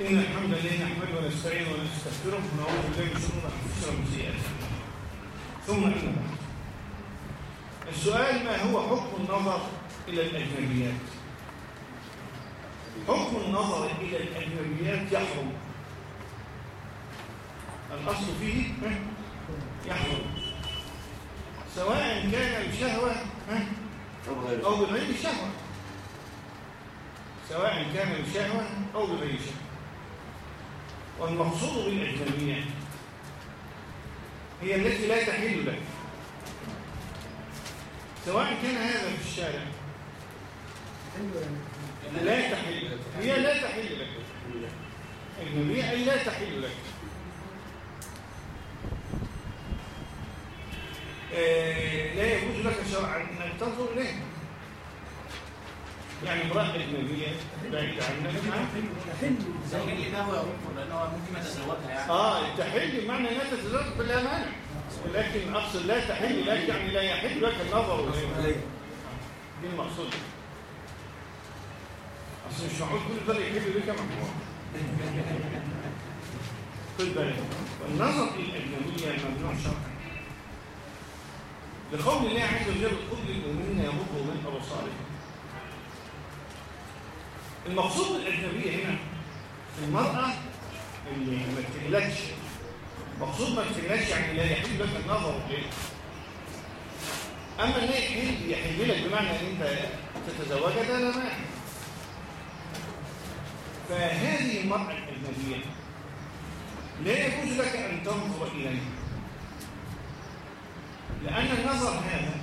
إن الحمد لله نحمده ونستعينه ونستغفره ونعوذ بالله من شرور أنفسنا ومن سيئات. ثم بعد السؤال ما هو حكم النظر إلى الأجنبيات؟ حكم النظر إلى الأجنبيات يحرم الأصل فيه؟ يحرم سواء كان بشهوة؟ أو بغير شهوة سواء كان بشهوة أو بغير شهوة. والمقصود بالأجنبية هي التي لا تحل لك. سواء كان هذا في الشارع لا تحل هي لا تحل لك. أجنبية أي لا تحل لك. آه، لا يجوز لك شرعا أنك تنظر إليه يعني امرأة أجنبية بعيدة عنك ها؟ لكن لأنه يغفر لأنه ممكن ما تزوجها يعني آه تحل بمعنى انها تتزوج بلا ولكن أقصد لا تحل لك يعني لا يحل لك النظر. دي المقصود اصل معقول كل ده يحل لك محمود خد بالك والنظر الاجنبيه ممنوع شرعا. لقول الله عز وجل قل للمؤمنين يغضوا من أبصارهم. المقصود بالاجنبيه هنا المرأة اللي ما تهلكش مقصود ما تهلكش يعني لا يحل لك النظر إليه. أما إن يحل يحل لك بمعنى إن أنت تتزوجها ده لا مانع. فهذه المرأة الأجنبية لا يجوز لك أن تنظر إليها. لأن النظر هذا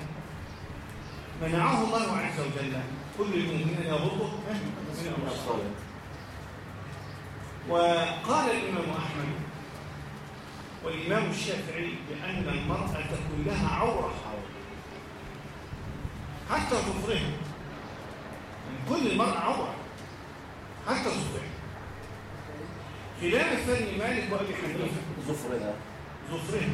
منعه الله عز وجل كل المؤمنين يغضوا من أبصارهم وقال الإمام أحمد والإمام الشافعي بأن المرأة كلها عورة حتى ظفرها يعني كل المرأة عورة. حتى ظفرها خلاف فن مالك وأبي حنيفة. ظفرها ظفرها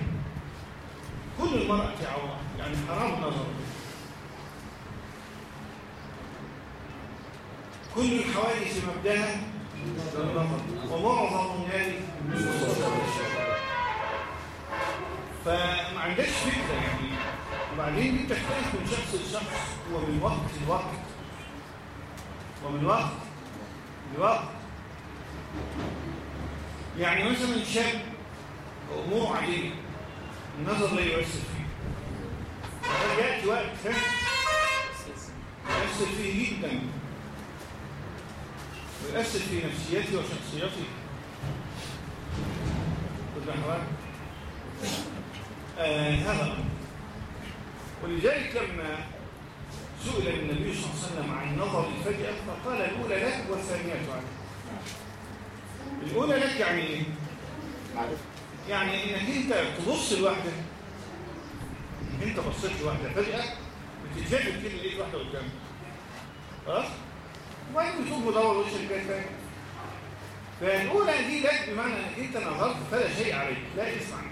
كل المرأة عورة. يعني حرام النظر كل الحوادث النظر ومعظم ذلك فما عندكش فكرة يعني. وبعدين دي بتختلف من شخص لشخص ومن وقت لوقت. ومن وقت لوقت. يعني مثلا شاب أموره عادية النظر لا يؤثر فيه. وقد يأتي وقت ها؟ يؤثر فيه جدا. ويؤثر في نفسيته وشخصيته كل أحوال. آه هذا ولذلك لما سئل النبي صلى الله عليه وسلم عن النظر الفجأة فقال الأولى لك والثانية عنك الأولى لك يعني إيه؟ يعني إنك أنت تبص لواحدة إنك أنت بصيت لواحدة فجأة بتتجدد كده لقيت واحدة قدامك. خلاص؟ وبعدين بتشوف مدور وش البيت تاني فالأولى دي لك بمعنى إنك أنت نظرت فلا شيء عليك لا اسم عنك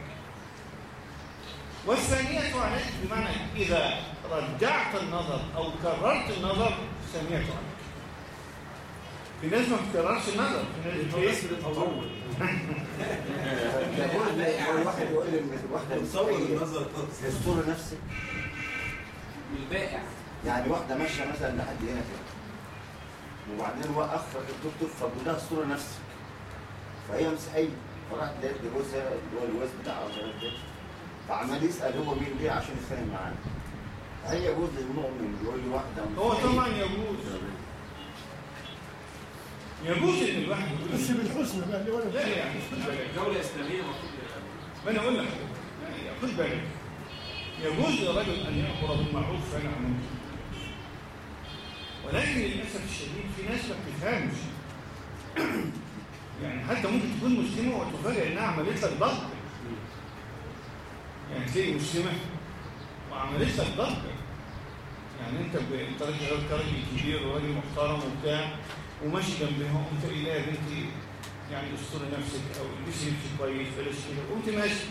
والثانية عليك بمعنى إذا رجعت النظر أو كررت النظر ثانية عليك. في ناس ما بتكررش النظر في ناس بتطول واحد يقول لي واحدة تصور مسيحية النظر يستر نفسك؟ البائع. يعني واحدة ماشية مثلا لحد هنا كده. وبعدين وقف الدكتور فبيقول لها استر نفسك. فهي مسيحية. فراحت لقيت جوزها اللي هو الجواز بتاعها مش عارف إيه. فعمال يسأل هو مين دي عشان يتفاهم معاه هل يجوز للمؤمن يقول لي واحدة هو؟ طبعا يجوز يجوز ان الواحد يقول. بس بالحسن بقى اللي ولا لا يعني دولة إسلامية المفروض ما أنا أقول لك. خد بالك يجوز للرجل أن يامر بالمعروف وينهى عن المنكر ولكن للأسف الشديد في ناس ما بتفهمش. يعني حتى ممكن تكون مسلمه وتفاجئ إنها عملت لك ضغط يعني تلاقي مسلمه وعملت لك ضغط يعني أنت. أنت راجل راجل كبير وراجل محترم وبتاع وماشي جنبها وانت إيه يا بنتي. يعني استر نفسك أو البسي لبس كويس بلاش كده. وانت ماشي.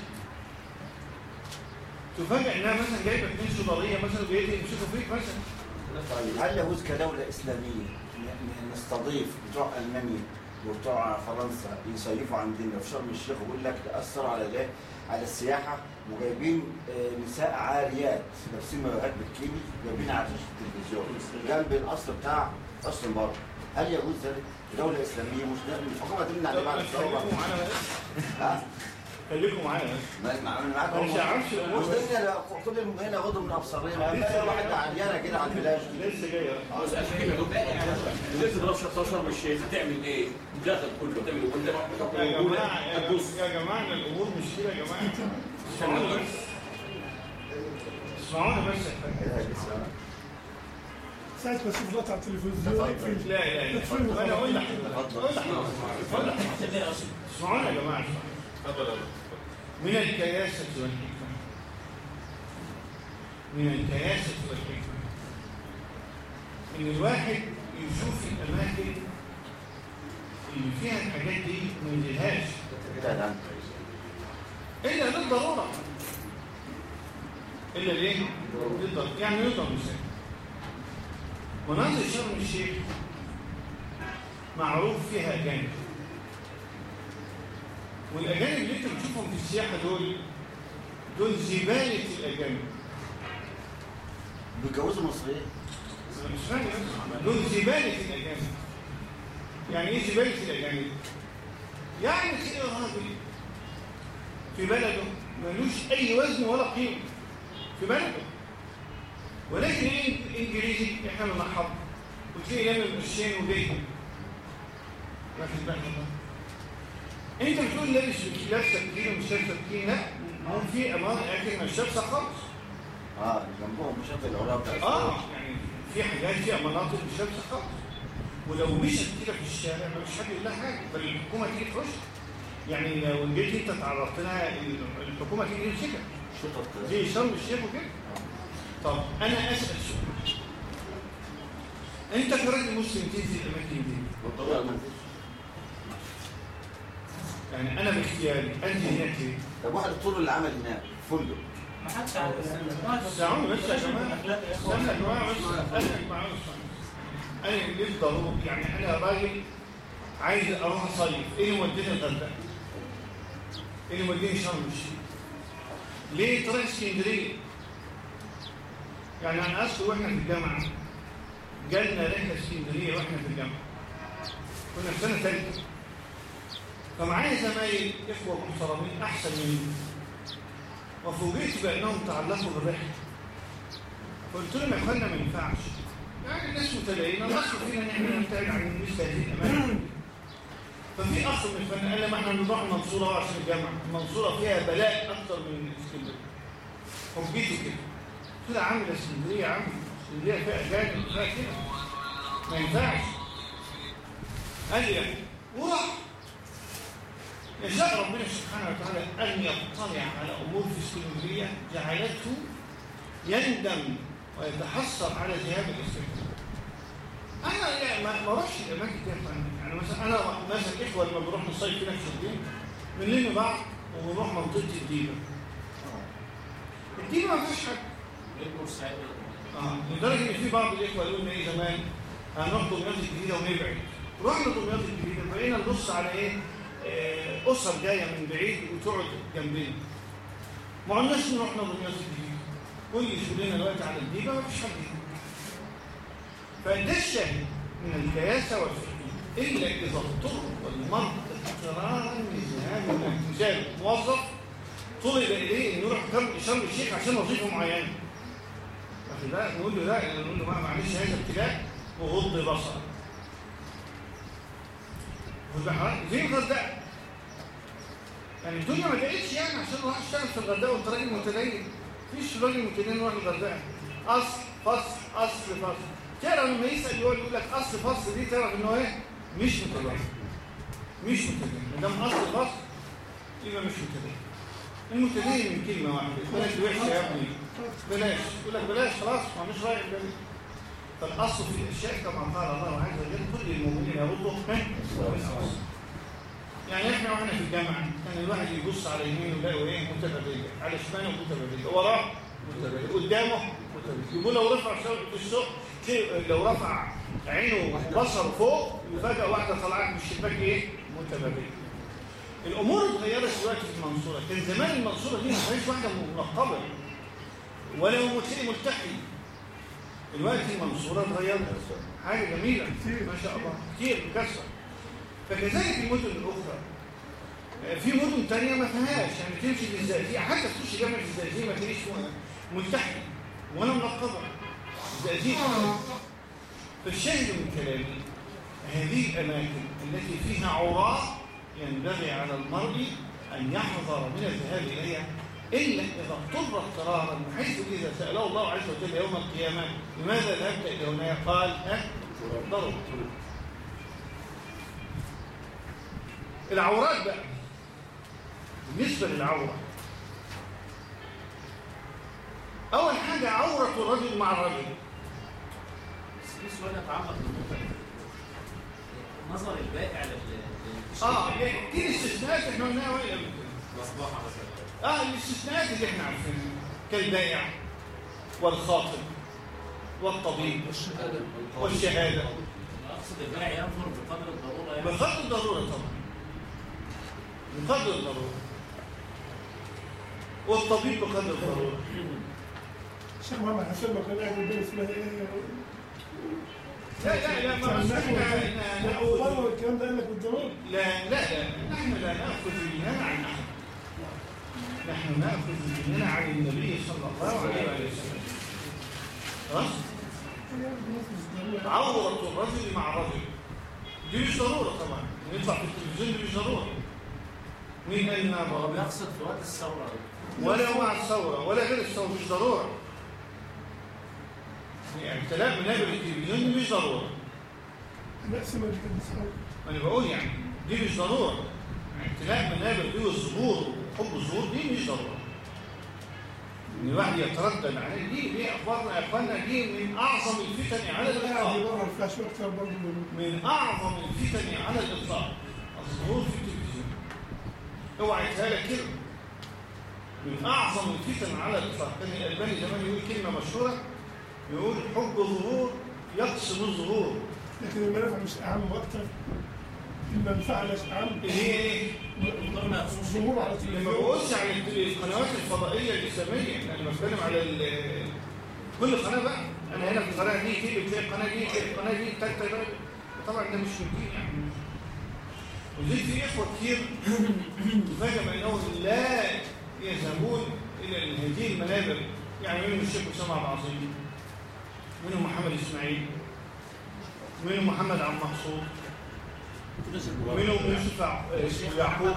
تفاجئ إنها مثلا جايبة اثنين صداريه مثلا وجايين يمسكوا فيك مثلا. هل يجوز كدولة إسلامية نستضيف بتوع ألمانيا وبتوع فرنسا يصيفوا عندنا في شرم الشيخ ويقول لك تأثروا على الايه؟ على السياحة وجايبين آه، نساء عاريات لابسين مايوهات بالكيني جايبين على شاشة التلفزيون جنب القصر بتاع قصر المرة هل يجوز ذلك؟ دولة إسلامية؟ مش ده الحكومة تمنع عليه بعد الثورة خليكم معانا بس أنا مش عارفش مش كل المؤمنين ياخدوا من أبصارنا ما واحدة عريانة كده على البلاج لسه جاية كلمة دكتور نزل تضرب شرطة شرم الشيخ. هتعمل إيه؟ الداخل كله تعمل إيه؟ يا جماعة يا جماعه- يا جماعة الأمور مش كده يا جماعة. اسمعونا بس. ساعة ما أشوف لقطة على التلفزيون. في لا لا لا. أنا أقول لحضرتك أقول لحضرتك اسمعونا يا جماعة. اسمعونا. من الكياسة والحكمة. من الكياسة والحكمة. إن الواحد يشوف الأماكن اللي فيها الحاجات دي ما عنك إلا للضرورة. إلا ليه؟ للضرورة يعني نقدر مثال مناطق شرم الشيخ معروف فيها أجانب والأجانب اللي أنت بتشوفهم في السياحة دول دول زبالة الأجانب. بيتجوزوا مصريين. مش فاهم. دول زبالة الأجانب. يعني إيه زبالة الأجانب؟ يعني كده راجل؟ في بلده. ملوش أي وزن ولا قيمة. في بلده. ولكن إيه إنجليزي إحنا بنحضر وتلاقي لامم قرشين وجاي واخد بالك انت بتقول لابس لابسه بكينه ومش لابسه بكينه لا في اماكن مش لابسه خالص. آه جنبهم مشاكل العراق بتاع آه يعني في حاجات فيها مناطق مش لابسه خالص. ولو مشت كده في الشارع فيش حد يقول لها حاجة. بل الحكومة تيجي تخش؟ يعني لو جيت انت تعرضت لها الحكومة تيجي تمسكك شطط زي شرم الشيخ وكده. طب أنا اسال سؤال أنت كراجل مسلم تنزل الاماكن دي والطبيعة ما يعني أنا باختياري هناك؟ ليه؟ طب واحد الطول اللي عمل هناك فندق. ما حدش عارف. ساعون بس يا جماعة استنى يا جماعة بس استنى يا جماعة أنا ليه ضروري يعني أنا راجل عايز أروح أصيف. إيه اللي موديني الغردقة؟ إيه اللي موديني شرم الشيخ؟ ليه طريق اسكندرية؟ يعني أنا اذكر وإحنا في الجامعة جالنا رحلة اسكندرية وإحنا في الجامعة. كنا في سنة ثالثه فمعايا زمايل إخوة محترمين أحسن مني. وفوجئت بأنهم تعلقوا بالرحلة. قلت لهم يا إخوانا ما ينفعش. يعني الناس متدينه الاصل فينا إحنا نبتعد عن هذه الاماكن ففي اخ من الفن قال لي ما إحنا نروح المنصوره عشان الجامعة المنصوره فيها بلاء أكتر من اسكندرية. حجيته كده. قلت له يا عم ده اسكندرية يا عم. اسكندرية فيها أجانب فيها كده. ما ينفعش. قال لي يعني يشاء ربنا سبحانه وتعالى أن يطلع على أمور في اسكندرية جعلته يندم ويتحسر على ذهاب الاستقلال. أنا لا ما اروحش الأماكن دي. يعني مثلا أنا مثلا إخوة لما بنروح نصيف في نفس الدين بنلم بعض وبنروح منطقة الديبة. الديبة ما فيهاش حد. آه لدرجة إن في بعض الإخوة قالوا لنا إيه زمان هنروح دمياط الجديدة ونبعد. رحنا دمياط الجديدة بقينا نبص على إيه؟ آه، أسر جاية من بعيد وتقعد جنبنا. ما عدناش نروح دمياط الجديدة. كل شغلنا دلوقتي على الديبة ما فيش حد. فده الشاهد من الكياسة والفقه إلا إذا اضطر المرء اضطرارا هناك. مثال موظف طلب إليه إنه يروح شرم الشيخ عشان وظيفة معينة. واخد بالك نقول له لا نقول له معلش هذا ابتلاء وغض بصر زي الغردقه يعني الدنيا ما بقتش يعني عشان أروح اشتغل في الغردقة وانت راجل متدين. مفيش راجل متدين يروح الغردقة. اصل فصل اصل فصل. تعرف لما يسأل يقول لك اصل فصل دي تعرف إن هو إيه؟ مش متدين. مش متدين. ما دام اصل فصل يبقى مش متدين. المتدين من كلمة واحدة. بلاش وحشة يا ابني. بلاش. يقول لك بلاش خلاص ما مش رايح بلاش فالاصل في الاشياء كما قال الله عز وجل كل المؤمنين يغضوا. يعني إحنا وإحنا في الجامعة كان الواحد يبص على يمينه يلاقي إيه متبادله على شماله متبادله وراه متبادله قدامه متبادله يقول لو رفع شوكه السوق لو رفع عينه وبصره فوق وفجأة واحدة طلعت من الشباك إيه؟ متبادلة. الأمور اتغيرت دلوقتي في المنصورة، كان زمان المنصورة دي ما كانتش واحدة منقبة ولا ملتحي. دلوقتي المنصورة اتغيرت حاجة جميلة. ما شاء الله. كتير بكثرة. فكذلك المدن الأخرى في مدن تانية ما فيهاش. يعني تمشي في الزقازيق. حتى تخش جامعة الزقازيق ما تلاقيش ملتحي ولا منقبة. الزقازيق. فالشاهد من كلامي هذه الأماكن التي فيها عراء ينبغي على المرء أن يحذر من الذهاب إليها. إلا إذا اضطر اضطرارا بحيث إذا سأله الله عز وجل يوم القيامة لماذا ذهبت إلى هنا؟ قال ها ضرب العورات بقى. بالنسبة للعورة. أول حاجة عورة الرجل مع الرجل. بس في سؤال دي. نظر البائع لل آه دي الاستثناءات إحنا قلناها مصباحه مثلا. آه الاستثناءات اللي إحنا عارفينها كالبائع والخاطب والطبيب والشهادة. أنا أقصد البائع ينظر بقدر الضرورة يعني. بقدر الضرورة طبعا. بقدر الضرورة. والطبيب بقدر الضرورة. الشيخ محمد حسن قاعد قدام اسمها إيه؟ لا لا لا ما كان إحنا نحو- نحو نأخذ بره والكلام ده قال لك بالضرورة. لا لا لا نحن لا نأخذ ديننا عن أحد نحن نأخذ ديننا عن النبي صلى الله عليه وسلم. خلاص عورة الرجل مع الرجل. دي مش ضرورة طبعا. يطلع في التلفزيون دي مش ضرورة. مين قال إنها هو ضرورة بيقصد في وقت الثورة. ولا مع الثورة ولا غير الثورة مش ضرورة. يعني امتلاء منابر التلفزيون دي مش ضرورة. نقسم الجنس ما أنا بقول يعني دي مش ضرورة. يعني امتلاء منابر دي والظهور وحب الظهور دي مش ضرورة. إن الواحد يتردد عليه دي دي اخبارنا يا إخوانا دي من أعظم الفتن على الإطلاق. من أعظم الفتن على الإطلاق. الظهور في التلفزيون. اوعى يتهالك كده. من أعظم الفتن على الإطلاق. كان الألباني زمان يقول كلمة مشهورة يقول حب الظهور يقسم الظهور لكن المنافع مش أهم وأكتر المنفعه مش أهم. هي إيه؟ لما ببص على القنوات الفضائيه الاسلاميه أنا بتكلم على كل قناه بقى أنا هنا في القناه دي تيجي تلاقي القناه دي تلاقي القناه دي الثالثه طبعا ده مش ممكن يعني وزي في اخوه كتير تفاجئ بانهم لا يذهبون إلى هذه المنابر يعني منهم الشيخ اسامه العظيم منهم محمد اسماعيل منهم محمد عبد المقصود منهم يوسف يع- يعقوب.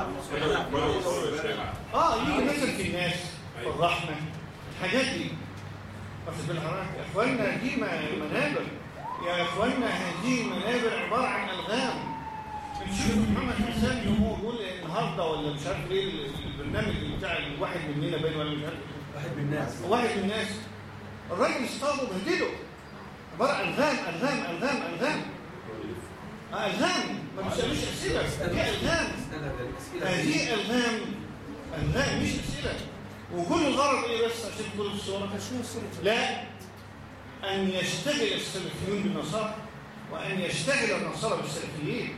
آه يجي مثلا في الناس في الرحمة الحاجات دي. واخد بالحركه يا اخوانا دي منابر. يا اخوانا هذه المنابر عبارة عن ألغام. نشوف محمد حسان يوم هو بيقول النهارده ولا مش عارف إيه ال- البرنامج بتاع الواحد مننا باين ولا مش عارف. واحد من الناس. واحد من الناس. الراجل اصطاده وبهدله عبارة عن ألغام ألغام ألغام ألغام. آه، الغام ما بيسالوش أسئلة. دي الغام هذه الغام الغام مش أسئلة. وكل الغرض إيه بس؟ عشان تقول الصورة. لا أن يشتغل السلفيون بالنصارى وأن يشتغل النصارى بالسلفيين.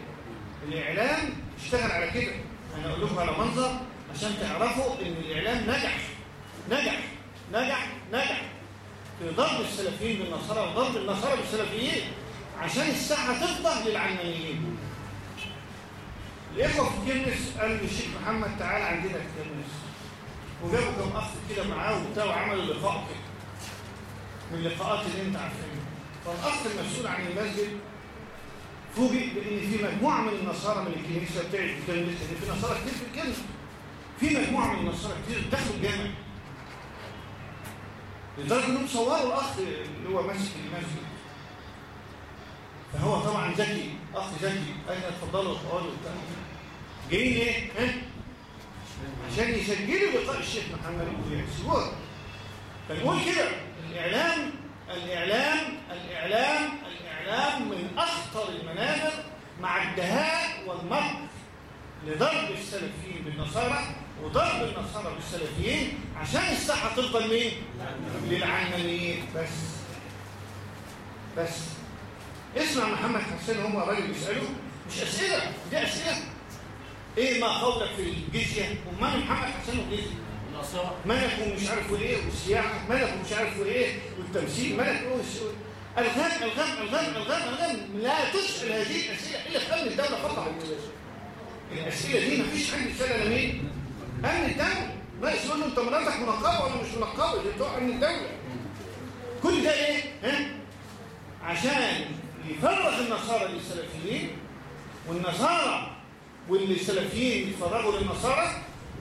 الإعلام اشتغل على كده. أنا أقول لكم على منظر عشان تعرفوا إن الإعلام نجح. نجح. نجح. نجح. في ضرب السلفيين بالنصارى وضرب النصارى بالسلفيين. عشان الساحة تفضى للعلمانيين. الاخوه في كنس قال للشيخ محمد تعالى عندنا في كنس وجابوا كم أخ كده معاه وبتاع وعملوا لقاء كده من اللقاءات اللي أنت عارفينها. فالأخ المسؤول عن المسجد فوجئ بإن في مجموعة من النصارى من الكنيسة بتاعت الكنيسه ان في نصارى كتير في الكنيسه في مجموعة من النصارى كتير دخلوا الجامع. لدرجة إنهم صوروا الأخ اللي هو ماسك المسجد. فهو طبعا ذكي. أخ ذكي. لنا اتفضلوا وبتاع جايين إيه؟ ها؟ عشان يسجلوا لقاء الشيخ محمد ويحسبوها فنقول كده الإعلام الإعلام الإعلام الإعلام من أخطر المنابر مع الدهاء والمكر لضرب السلفيين بالنصارى وضرب النصارى بالسلفيين عشان الساحة تفضل مين؟ للعلمانيين. بس. بس. اسمع محمد حسين هم راجل بيسأله. مش أسئلة دي أسئلة. إيه ما قولك في الجزية؟ وما محمد حسين الآثار ملك ومش عارف إيه والسياحة. ملك ومش عارف إيه والتمثيل. ملك إيه. والس- الغام الغام الغام الغام الغام لا تسأل هذه الأسئلة. إلا في أمن الدولة فقط. الأسئلة دي مفيش حد يسألها لمين؟ أمن الدولة. ما يقول له أنت مراتك منقبة ولا مش منقبة دي بتوع أمن الدولة. كل ده إيه؟ ها؟ عشان يفرغ النصارى للسلفيين والنصارى واللي السلفيين يتفرغوا للنصارى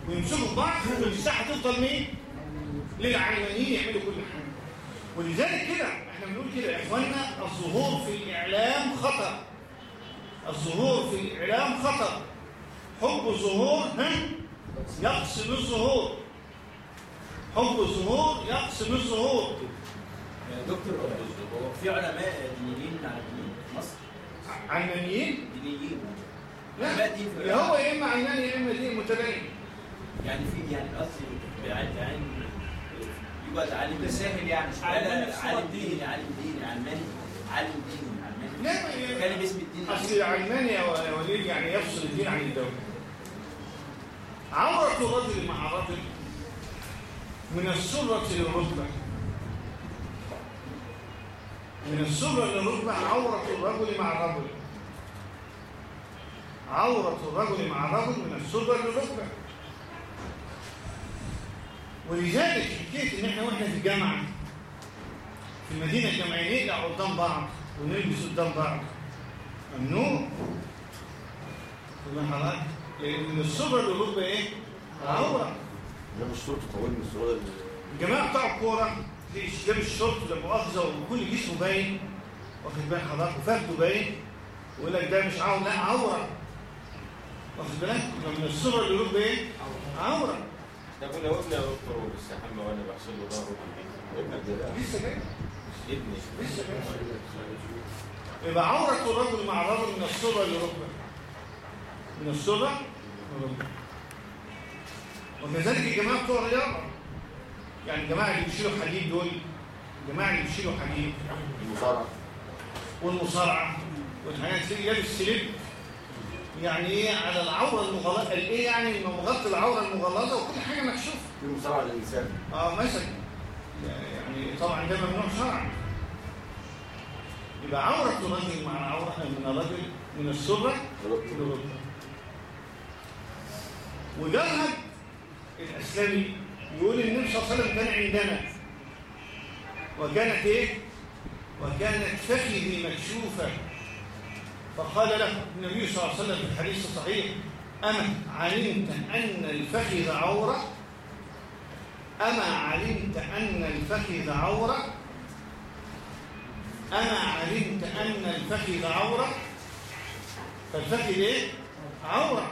ويمسكوا بعض والمساحه تفضل مين؟ للعلمانيين يعملوا كل حاجة. ولذلك كده إحنا بنقول كده يا اخوانا الظهور في الإعلام خطر. الظهور في الإعلام خطر. حب الظهور ها يقسم الظهور. حب الظهور يقسم الظهور. دكتور هو في علماء دينيين في مصر علمانيين دينيين لا يا هو يا إما علماني يا إما دين متدين يعني في يعني قصدي بعين يقعد عالم تساهل يعني عالم دين. ديني عالم ديني علماني عالم ديني علماني لا كان باسم الدين أصل علماني يا وليد يعني يفصل الدين عن الدولة. عورة الرجل مع رجل من السرة للركبة من السرة للركبة عورة الرجل مع الرجل. عورة الرجل مع الرجل من السرة للركبة ولذلك حكيت إن إحنا وإحنا في الجامعة في المدينة الجامعية نقلع قدام بعض ونلبس قدام بعض. ممنوع. فما حضرتك لأن من السرة للركبة إيه؟ عورة. ده مش طويل من الصورة الجماعة بتاع الكورة لابس شورت لا مؤاخذه وكل جسمه باين واخد بال حضرتك؟ وفخده باين. ويقول لك ده مش عوره لا عورة. واخد بالك؟ من الصورة اللي يقول إيه عورة. طب لو ابني يا دكتور وبيستحمى وأنا بغسل له ظهره ابنك ده لسه جاي. ابني لسه جاي. يبقى عورة الرجل مع الرجل من الصورة للركبه من الصورة وكذلك الجماعة بتوع الرياضة. يعني الجماعه اللي بيشيلوا حديد دول الجماعه اللي بيشيلوا حديد المصارعة. والمصارعة والحاجات دي لابس سليب يعني إيه؟ على العورة المغلظه إيه يعني؟ مغطي العورة المغلظة وكل حاجة مكشوفة. في مصارعة للإنسان. آه مثلا. يعني طبعا ده ممنوع شرعا يبقى عورة الرجل مع عورة من الرجل من السرة للركبه وجرهد الإسلامي. يقول النبي صلى الله عليه وسلم كان عندنا. وكانت إيه؟ وكانت فخذي مكشوفة. فقال له النبي صلى الله عليه وسلم في الحديث الصحيح أما علمت أن الفخذ عورة؟ أما علمت أن الفخذ عورة؟ أما علمت أن الفخذ عورة؟ فالفخذ إيه؟ عورة.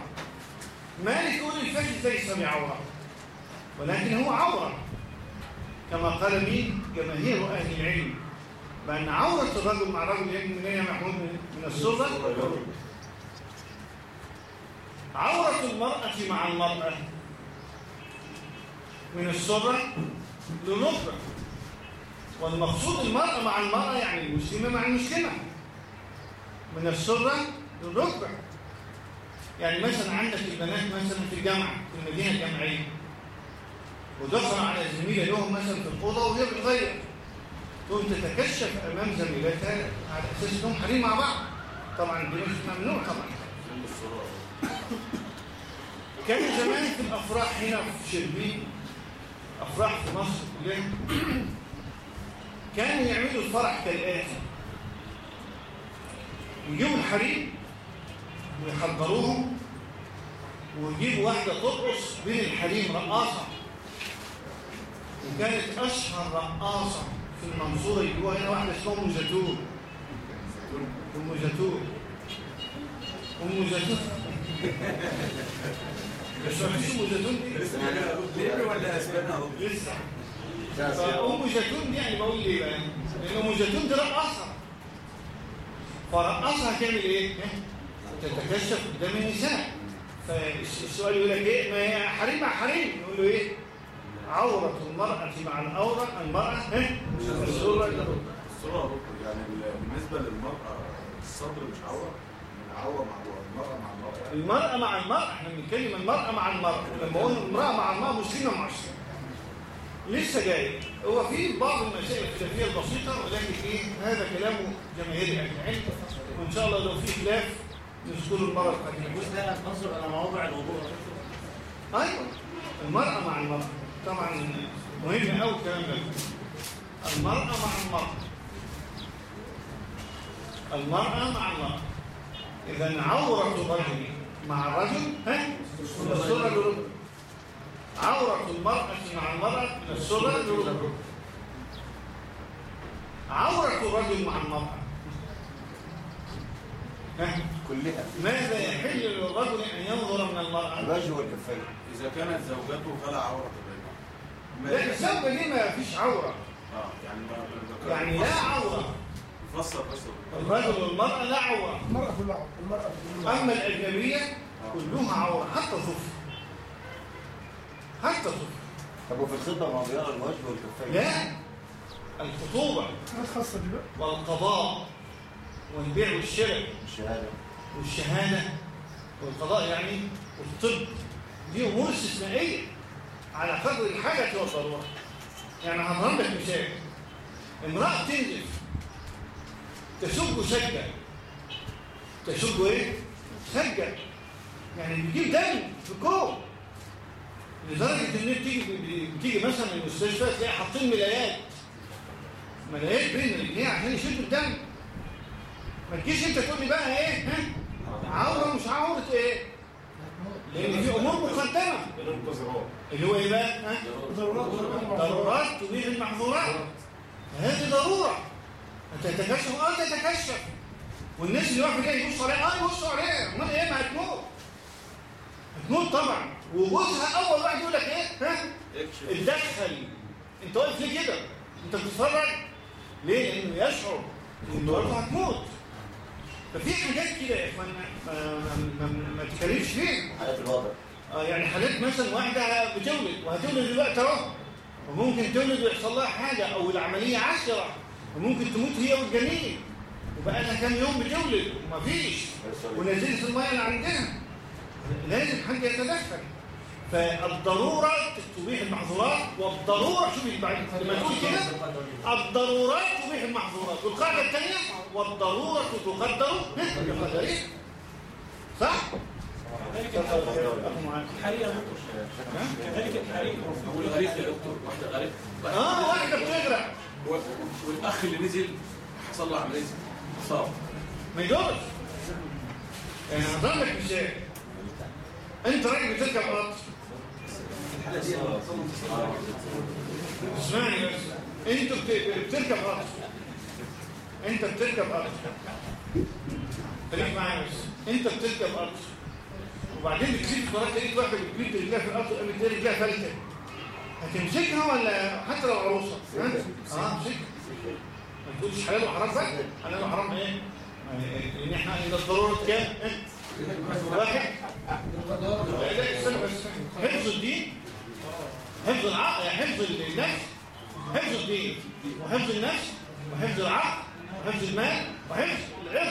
مالك يقول الفخذ ليس بعورة. ولكن هو عورة. كما قال مين؟ جماهير أهل العلم. بأن عورة الرجل مع الرجل يجب من أين محمود من السرة عورة المرأة مع المرأة من السرة للركبة والمقصود المرأة مع المرأة يعني المسلمة مع المسلمة. من السرة للركبة يعني مثلا عندك البنات مثلا في الجامعة في المدينة الجامعية. ودخل على زميلة لهم مثلا في الأوضة وهي بتغير. تقوم تتكشف أمام زميلتها على أساس إنهم حريم مع بعض. طبعا دي مش ممنوع طبعا. كان زمان في الأفراح هنا في شربين أفراح في مصر كلها كانوا يعملوا الفرح كالآتي. يجيبوا الحريم ويحضروهم ويجيبوا واحدة ترقص بين الحريم رقاصة. وكانت أشهر رقاصة في المنصورة يجيبوها هنا واحدة اسمها أم زيتون أم زيتون أم زيتون بس ما فيش أم زيتون دي. ليه ولا اسبانيا اهو لسه. فأم زيتون دي يعني بقول ليه بقى؟ لأن أم زيتون دي رقاصة. فرقاصة هتعمل إيه؟ تتكشف قدام النساء. فالسؤال يقول لك إيه؟ ما هي حريم مع حريم. يقول له إيه؟ عورة المرأة مع الأورة المرأة إلى الركبة. الصورة يعني ال- بالنسبة للمرأة الصدر مش عورة؟ عورة مع المرأة مع المرأة. المرأة مع المرأة إحنا بنتكلم المرأة مع المرأة. لما قلنا المرأة مع المرأة مسلمة مع مسلمة لسه جاي. هو في بعض المسائل الخلافية البسيطة ولكن إيه هذا كلام جماهير أهل العلم. وإن شاء الله لو في خلاف نذكره المرة القادمة يجوز لها تنظر إلى مواضع الوضوء. أيوه. المرأة مع المرأة. طبعا مهم قوي الكلام ده. المرأة مع المرأة. المرأة مع المرأة. إذا عورة الرجل مع الرجل ها؟ من السرة للركبة عورة المرأة مع المرأة من السرة للركبة عورة الرجل مع المرأة. ها؟ كلها. ماذا يحل للرجل أن ينظر من المرأة؟ الوجه والكفين إذا كانت زوجته فلا عورة. بينهم لا دي ما فيش عورة؟ آه يعني يعني لا عورة. فسر بس الرجل والمرأة لا عورة. المرأة كلها عورة. المرأة كلها أما الأجنبية كلها عورة حتى الظفر حتى الظفر طب وفي الخطبه ما بيرى الوجه والكفين لا. الخطوبة حاجات خاصة دي بقى. والقضاء والبيع والشراء. الشهاده والشهادة والقضاء يعني والطب دي أمور استثنائية. على قدر الحاجة والضرورة. يعني هضرب لك مثال امرأة تنزف تشج سجة تشج إيه؟ سجة يعني بتجيب دم في الكون. لدرجة إن بتيجي بتيجي مثلا المستشفى تلاقي حاطين ملايات. ملايات بين رجليها عشان يشدوا الدم. ما تجيش أنت تقول لي بقى إيه؟ ها؟ عورة مش عورة إيه؟ لأن في أمور مقدمة. اللي هو إيه بقى؟ ضرورات ضرورات. المحظورات هذه ضرورة. هتتكشف آه تتكشف. والناس اللي واقفه جاي يبص عليها آه يبصوا عليها. أمال إيه؟ ما هتموت. هتموت طبعا. وجوزها أول واحد يقول لك إيه؟ ها؟ اتدخل. أنت واقف ليه كده؟ أنت بتتفرج. ليه؟ لأنه يشعر. ان مراته هتموت. ففي حاجات كده يا اخوانا ما, ما, ما, ما تتكلمش فيها. حالات الوضع. يعني حالات مثلا واحدة بتولد وهتولد دلوقتي أهو. وممكن تولد ويحصل لها حاجة أو العملية عشرة وممكن تموت هي والجنين وبقى لها كام يوم بتولد ومفيش ونزلت الميه اللي عندها لازم حد يتدخل فالضرورة تبيح المحظورات والضرورة شوفي بعد لما تقول كده الضرورات تبيح المحظورات. والقاعدة الثانية والضرورة تقدر بقدرها صح؟ الحريقه كذلك الحريقه والغريب يا دكتور واحدة غريب آه واحدة بتغرق. والأخ اللي نزل حصل له عملية صاب ما يدورش يعني هضرب لك مثال أنت راجل بتركب قطر اسمعني بس. أنت بت- بتركب قطر أنت بتركب قطر خليك معايا بس. أنت بتركب قطر وبعدين في طريق لقيت واحدة بتجيب رجلها في القطر قامت تلاقي رجلها فلتة هتمسكها ولا حتى لو عروسة؟ آه امسكها ما تقولش حلال وحرام بقى. حلال وحرام إيه؟ لأن إحنا عند الضروره كام؟ واحد. حفظ الدين. حفظ العقل. حفظ النفس. حفظ الدين. وحفظ النفس. وحفظ العقل. وحفظ المال. وحفظ العرض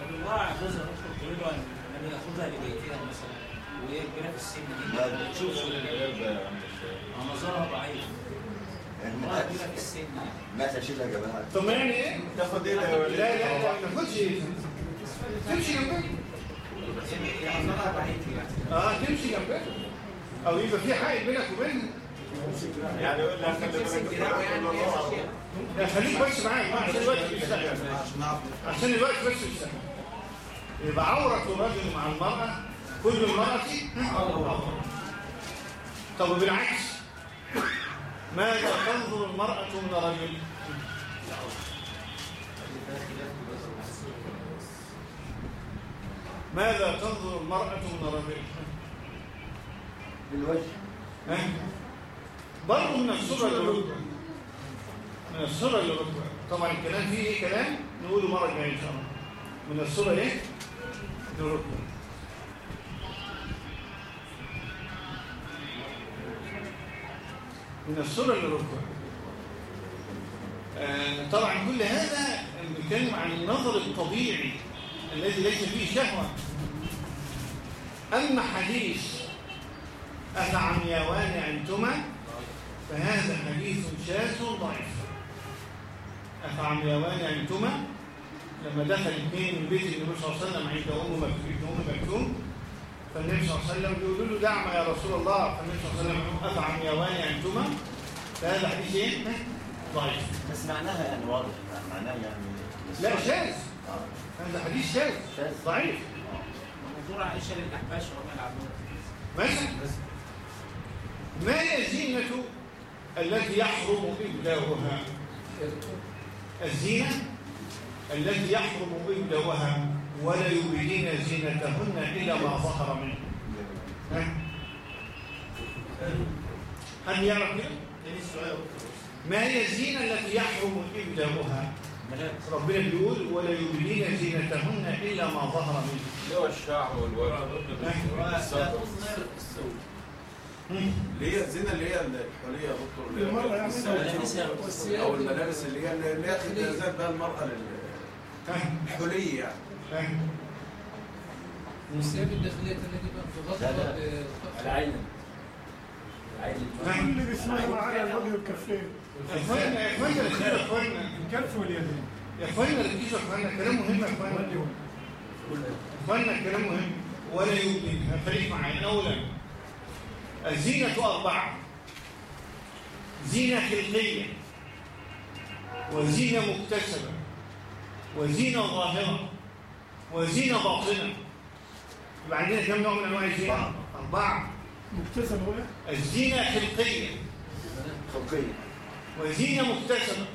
طب المرأة عجوزة ممكن أن ناخذها لبيتها مثلا وهي كبيرة في السن دي. ما تشوفش نظرها ضعيف. امرأة كبيرة في السن يعني ما تشيلها جبهها طب ما يعني إيه؟ تاخد إيه ده لا لا لا ما تاخدش تمشي ضعيف يعني آه تمشي جنبها أو يبقى في حائل بينك وبينها يعني يقول لك يعني خليك بس معايا. عشان الوقت بيستحمل عشان الوقت بس يبقى عورة الرجل مع المرأة كل المرأة عورة طب وبالعكس ماذا تنظر المرأة من الرجل ماذا تنظر المرأة من الرجل بالوجه؟ برضه من السرة للركبة من السرة للركبة طبعا الكلام فيه إيه كلام؟ نقوله مرة جاية إن شاء الله. من إيه؟ للركبة من السرة للركبة آه، طبعا كل هذا بنتكلم عن النظر الطبيعي الذي ليس فيه شهوة. أما حديث أفعميوان أنتما فهذا حديث شاذ ضعيف. أفعميوان أنتما لما دخل اثنين من بيت النبي صلى الله عليه وسلم عند أم مكتوم أم مكتوم فالنبي صلى الله عليه وسلم بيقول له دعم يا رسول الله. فالنبي صلى الله عليه وسلم يقول أفعميوان أنتما فهذا حديث إيه؟ ضعيف. بس معناها يعني واضح معناها يعني لا شاذ. هذا حديث شاذ. شاذ. ضعيف. منظور عائشة للاحباش وهم يلعبون مثلا ما هي الزينة التي يحرم إبداؤها؟ الزينة التي يحرم إبداؤها ولا يبدين زينتهن إلا ما ظهر منه؟ هل يعرف ما هي الزينة التي يحرم إبداؤها ربنا بيقول ولا يبدين زينتهن إلا ما ظهر منه. اللي هو الشعر مم. اللي هي الزينة اللي هي الحلية يا دكتور اللي هي يعني. السواد أو الملابس اللي هي اللي هي بقى المرأة لل- ها؟ الحليه يعني ها؟ الثياب الداخلية التي لا، لا. تغطى العين. العين. اللي بيسمعوا على الوجه والكفين يا اخوانا يا اخوانا يا اخوانا الكف واليدين يا اخوانا ركزوا يا اخوانا كلام مهم يا اخوانا هو اخوانا كلام مهم. ولا يمكن. خليك معايا. اولا الزينة أربعة. زينة خلقية وزينة مكتسبة. وزينة ظاهرة. وزينة باطنة. يبقى عندنا كم نوع من أنواع الزينة؟ أربعة. مكتسب هو إيه؟ الزينة خلقية. خلقية. وزينة مكتسبة.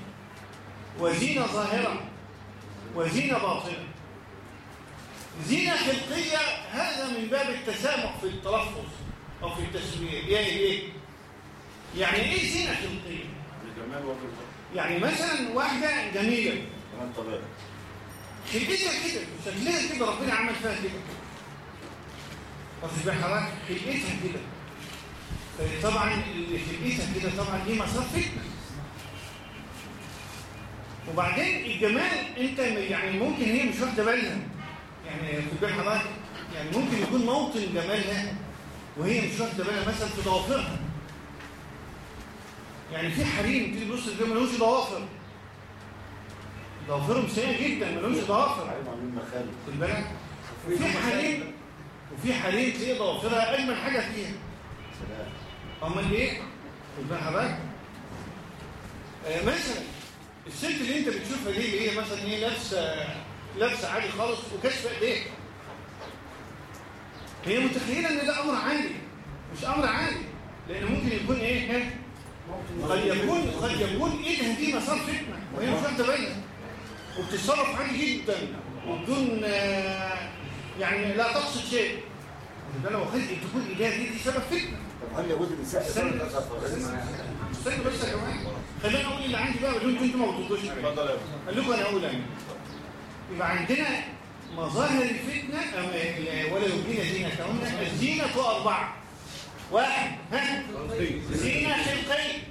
وزينة ظاهرة. وزينة باطنة. زينة خلقية هذا من باب التسامح في التلفظ أو في التسمية. يعني إيه؟ يعني إيه زينة خلقية؟ البشر يعني مثلا واحدة جميلة. خلقتها كده. شكلها كده ربنا عمل فيها كده. واخد بال حضرتك؟ خلقتها كده. طبعا اللي خلقتها كده طبعا دي مسار فتنة. وبعدين الجمال انت يعني ممكن هي مش واخدة بالها. يعني خد بال حضرتك. يعني ممكن يكون موطن جمالها وهي مش واخدة بالها مثلا في ضوافرها. يعني في حريم تيجي تبص كده ملوش ضوافر. ضوافرهم سيئه جدا ملوش ضوافر. عارف عاملين مخالب خد بالك. وفي حريم وفي حريم تلاقي ضوافرها اجمل حاجة فيها. سلام. أمال إيه؟ خد بالك حضرتك. آه مثلا الست اللي أنت بتشوفها دي اللي هي مثلا إيه لابسة لابسة عادي خالص وكشف إيديها. هي متخيلة إن ده أمر عادي مش أمر عادي. لأن ممكن يكون إيه؟ قد يكون قد يكون إيدها دي مسار فتنة وهي مش واخدة بالها. وبتتصرف عادي جدا. وبدون آه، يعني لا تقصد شيء. ده لو خلت تكون ايديها دي, دي سبب فتنة. طب هل يجوز النساء استنى بس الأسفر؟ استنى بس يا جماعة. خلينا أقول اللي عندي بقى بدون أنتوا ما بتردوش اتفضل يا قال لكم أنا أقول أنا. يبقى عندنا مظاهر الفتنة أم- ولا يبدين زينتهن الزينة أربعة. واحد ها؟ زينة خلقية.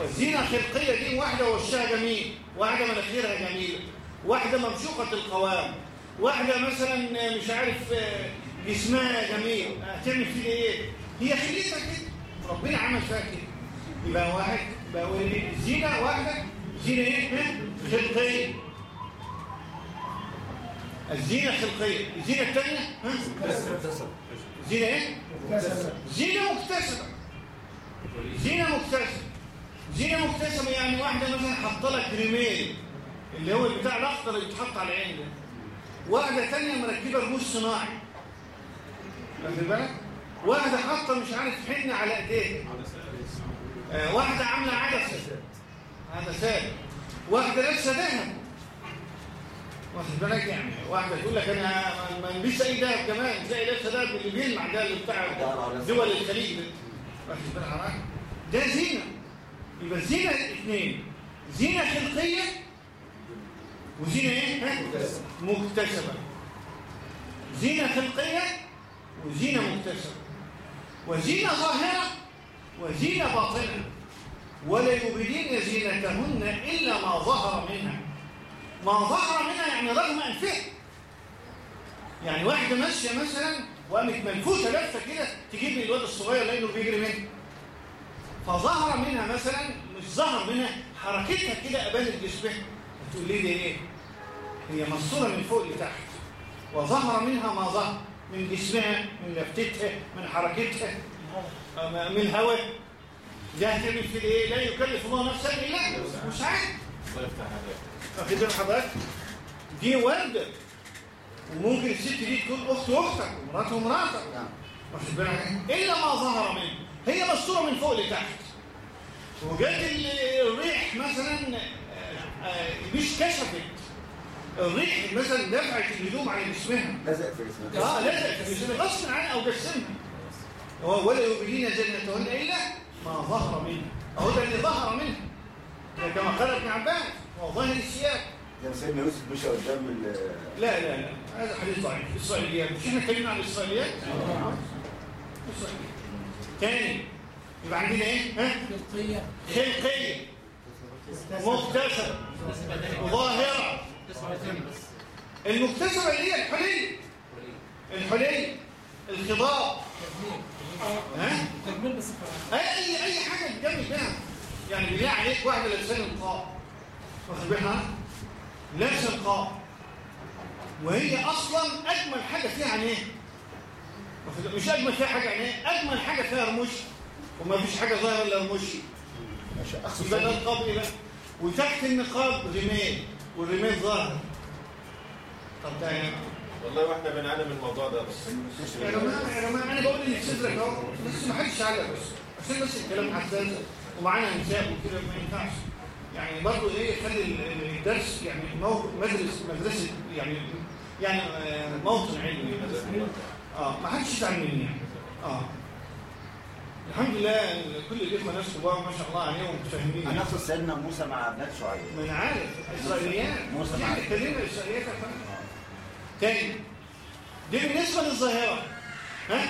والزينة الخلقية دي واحدة وشها جميل واحدة مناخيرها جميله واحدة ممشوقه القوام. واحدة مثلا مش عارف آه، جسمها جميل. هتعمل فيه إيه؟ هي خليتها كده ربنا عمل فيها كده. يبقى واحد إيه؟ زينة واحدة. زينة إيه؟ الزينة خلقية. الزينة الثانية ها؟ زينة إيه؟ زينة مكتسبة. زينة مكتسبة. زينة مكتسبة يعني واحدة مثلا حاطة لك كريمين اللي هو البتاع الأخضر اللي بيتحط على العين ده. واحدة تانية مركبة رموش صناعي. واخد بالك؟ واحدة حاطة مش عارف حنة على إيديها. آه واحدة عاملة عدسة عدسات واحدة لابسة دهب واخد بالك يعني؟ واحدة تقول لك أنا ما نلبسش أي دهب كمان. تلاقي لابسة دهب اللي بيلمع ده اللي بتاع دول الخليج ده. واخد بالك؟ ده زينة. يبقى الزينة اثنين. زينة خلقية وزينة إيه؟ مكتسبة. زينة خلقية وزينة مكتسبة. وزينة ظاهرة وزينة باطنة. ولا يبدين زينتهن إلا ما ظهر منها. ما ظهر منها يعني رغم أنفها يعني واحدة ماشية مثلا وقامت منفوسة لفة كده تجيب لي الواد الصغير لأنه بيجري منها. فظهر منها مثلا مش ظهر منها حركتها كده أبانت جسمها تقول لي دي إيه؟ هي مصورة من فوق لتحت. وظهر منها ما ظهر من جسمها من لفتتها من حركتها من الهواء ده هتعمل في إيه؟ لا يكلف الله نفسا إلا وسعها. واخد بال حضرتك دي ورده وممكن الست دي تكون أخت أختك ومرات مراتك نعم. واخد بالك؟ إلا ما ظهر منه هي مستورة من فوق لتحت. وجت ال- الريح مثلا آه، آه، مش كشفت. الريح مثلا دفعت الهدوم على جسمها. لزق في جسمك آه لازم في جسمها. غصب عنها أو جسمها. هو ولا يبدين زينتهن إلا ما ظهر منها. اهو ده اللي ظهر منها. ده كما قال ابن عباس هو ظاهر السياق زي سيدنا يوسف مشى قدام ال لا لا لا. هذا حديث ضعيف. الإسرائيليات مش إحنا اتكلمنا عن الإسرائيليات؟ الإسرائيليات تاني. يبقى عندنا إيه؟ ها؟ خلقية خلقية مكتسبة. ظاهرة المكتسبة اللي هي الحلي الحلي الخضار. ها؟ تجميل بس اي اي أي حاجة تجمل بيها يعني بالله عليك واحدة لابسه نقاب واخد بالها؟ لابسه نقاب وهي أصلا أجمل حاجة فيها واخد بالك؟ مش أجمل فيها حاجة عينيه أجمل حاجة فيها رموش وما فيش حاجة ظاهرة إلا رموشي. يبقى ده نقاب إيه بقى وتحت النقاب رمال والرمال ظاهر. طب ده يعني والله وإحنا بنعاني من الموضوع ده بس. يا جماعة يا جماعة أنا بقول إن صدرك أهو بس ما حدش علق بس عشان بس الكلام حساس ومعانا نساء وكده ما ينفعش. يعني برضه إيه خلي ال- الدرس يعني موقف مدرس مدرسة يعني يعني آه، موطن علمي. آه ما حدش يزعل مني. يعني آه. الحمد لله كل الإخوة ناس كبار ما شاء الله عليهم متفاهمين. أنا اقصد سيدنا موسى مع ابنات شعيب. ما أنا عارف اسرائيليات موسى معاك. اتكلمنا اسرائيليات تاني. دي بالنسبة للظاهرة. ها؟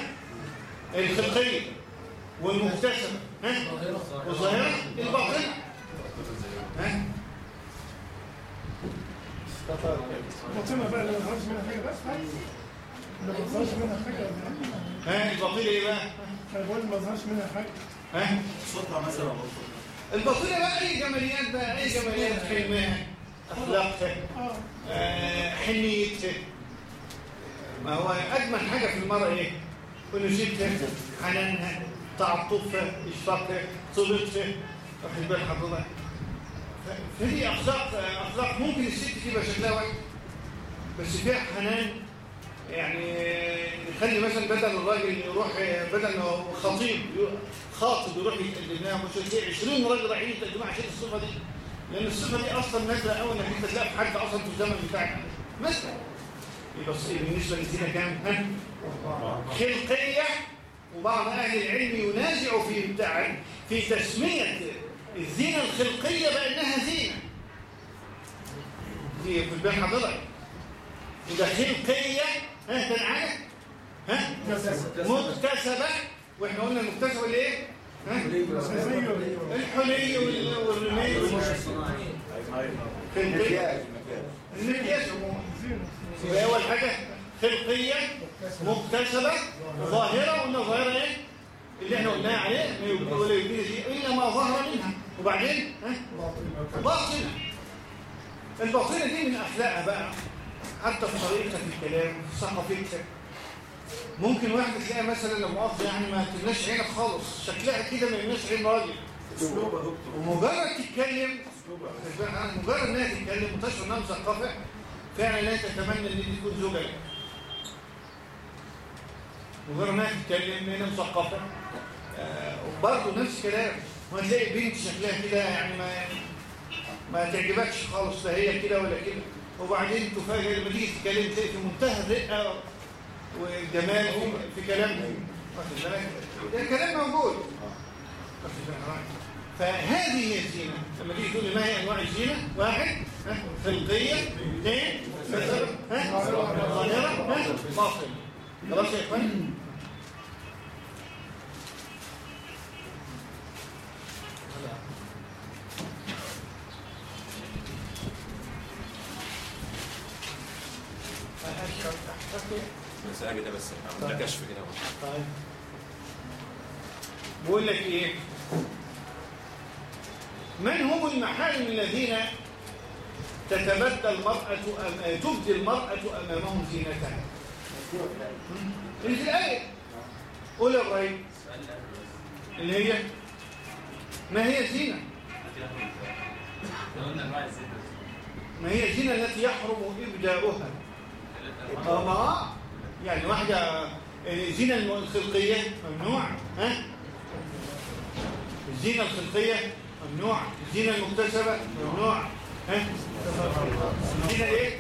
الخلقية والمكتسبه ها؟ والظاهرة الباطنة. ها؟ بقى ما ظهرش منها حاجة بس ما منها حاجة ها الباطنه إيه بقى؟ أنا بقول ما ظهرش منها حاجة. ها؟ صوتها مثلا الباطنه بقى أي جماليات بقى أي جماليات حلمها اخلاقها آه. آه، حنيتها ما هو أجمل حاجة في المرأة إيه؟ انوثتها حنانها تعاطفها اشفاقها طيبتها واخد بال حضرتك؟ فدي أخلاق أخلاق ممكن الست تبقى شكلها وحش بس فيها حنان يعني يخلي مثلا بدل الراجل يروح بدل ما خطيب خاطب يروح يتقدم لها مش هتلاقي 20 راجل رايحين يتقدموا عشان الصفه دي. لأن الصفه دي أصلا نازله قوي إنك أنت تلاقي حد أصلا في الزمن بتاعك. مثلا يبقى بالنسبة للزنا كام؟ خلقية وبعض أهل العلم ينازع في بتاع في تسمية الزينة الخلقية بأنها زينة. دي في بال حضرتك. وده خلقية ها عارف ها مكتسبة. وإحنا قلنا المكتسبه اللي إيه؟ ها؟ الحلي وال- والرمي خلقيه مكياج مكياج المكياج يبقى أول حاجة. خلقيه مكتسبة ظاهرة. قلنا ظاهره إيه؟ اللي إحنا قلناها عليه ما يبدو الا ما ظهر منها وبعدين ها باطنه الباطنة دي من أخلاقها بقى. حتى في في الكلام في ثقافتها ممكن واحدة تلاقيها مثلا لو مؤاخذة يعني ما تبلاش عينك خالص شكلها كده ما يبناش عين راجل. ومجرد تتكلم مجرد إنها تتكلم وتشعر إنها مثقفة فعلا لا تتمنى إن دي تكون زوجه لك مجرد إنها تتكلم إنها مثقفة. آه، وبرضه نفس الكلام. وهتلاقي بنت شكلها كده يعني ما ما تعجبكش خالص لا هي كده ولا كده. وبعدين تفاجئ لما تيجي تتكلم تلاقي في منتهى الرقة والجمال في, بالك؟ ده كلام موجود؟ فهذه هي الزينة. لما تيجي تقول لي ما هي أنواع الزينة؟ واحد. ها؟ خلقية. اثنين. ها؟ باطن خلاص يا إخوان؟ بس ده كشف كده. طيب. بقول لك إيه؟ من هم المحارم الذين تتبدى المرأة أم... تبدي المرأة أمامهم زينتها؟ في الآية. قول يا إبراهيم. اللي هي؟ ما هي زينة ما هي الزينة التي يحرم إبداؤها؟ آه. يعني واحدة الزينة الخلقية ممنوع ها؟ الزينة الخلقية ممنوع. الزينة المكتسبة ممنوع ها؟ الزينة إيه؟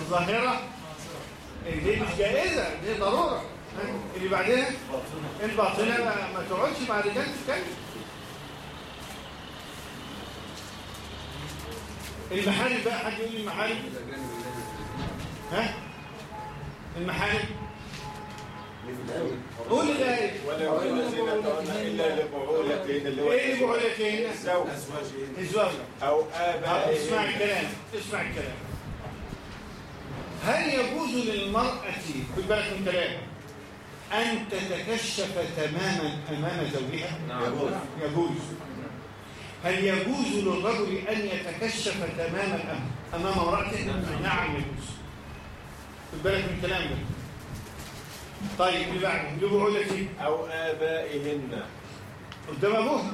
الظاهرة. دي مش جائزة دي ضرورة؟ اللي بعدها؟ الباطنة. ما, تقعدش مع رجال تتكلم. المحارم بقى حد يقول لي المحارم ها؟ المحارم. قول لي الآية ولا يبدون زينتهن إلا لبعولتهن اللي هو إيه اللي بعولتهن الزوج الزوجة أو اسمع ابائهن الكلام اسمع الكلام. هل يجوز للمرأة خد بالك من كلام أن تتكشف تماما أمام زوجها؟ يجوز. يجوز. هل يجوز للرجل أن يتكشف تماما أم- أمام امرأته؟ نعم يجوز. خد بالك من الكلام ده طيب اللي بعده؟ اللي لك إيه؟ أو آبائهن. قدام أبوها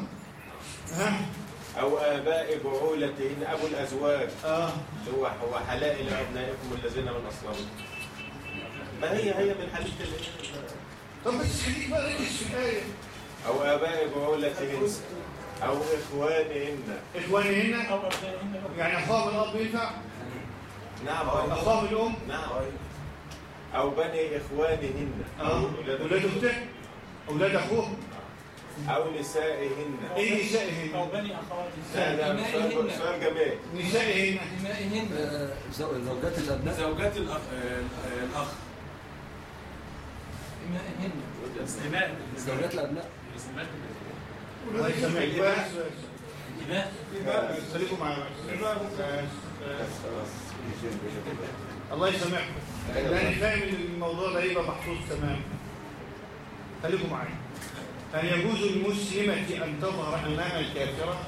ها؟ أو آباء بعولتهن أبو الأزواج. آه. اللي هو هو حلائل ابنائكم الذين من اصلابكم ما هي هي من حديث ال- طب بس خليك بقى ركز في الآية أو آباء بعولتهن. أو إخوانهن. إخوانهن؟ أو أبنائهن يعني أخوها من الأب ينفع؟ نعم. أخوها من الأم؟ نعم. أو بني إخوانهن. آه أولاد أولاد أخته أولاد أخوه؟ أو نسائهن. إيه نسائهن؟ أو بني أخواتهن. لا سؤال جميل. نسائهن. آه، زو- زوجات الأبناء؟ زوجات الأخ آه، الأخ. زوجات الأبناء؟ خليكم معايا. خلاص. الله يسامحكم. لأن فاهم إن الموضوع ده يبقى محفوظ تمام خليكم معايا. هل يجوز للمسلمة أن تظهر أمام الكافرة؟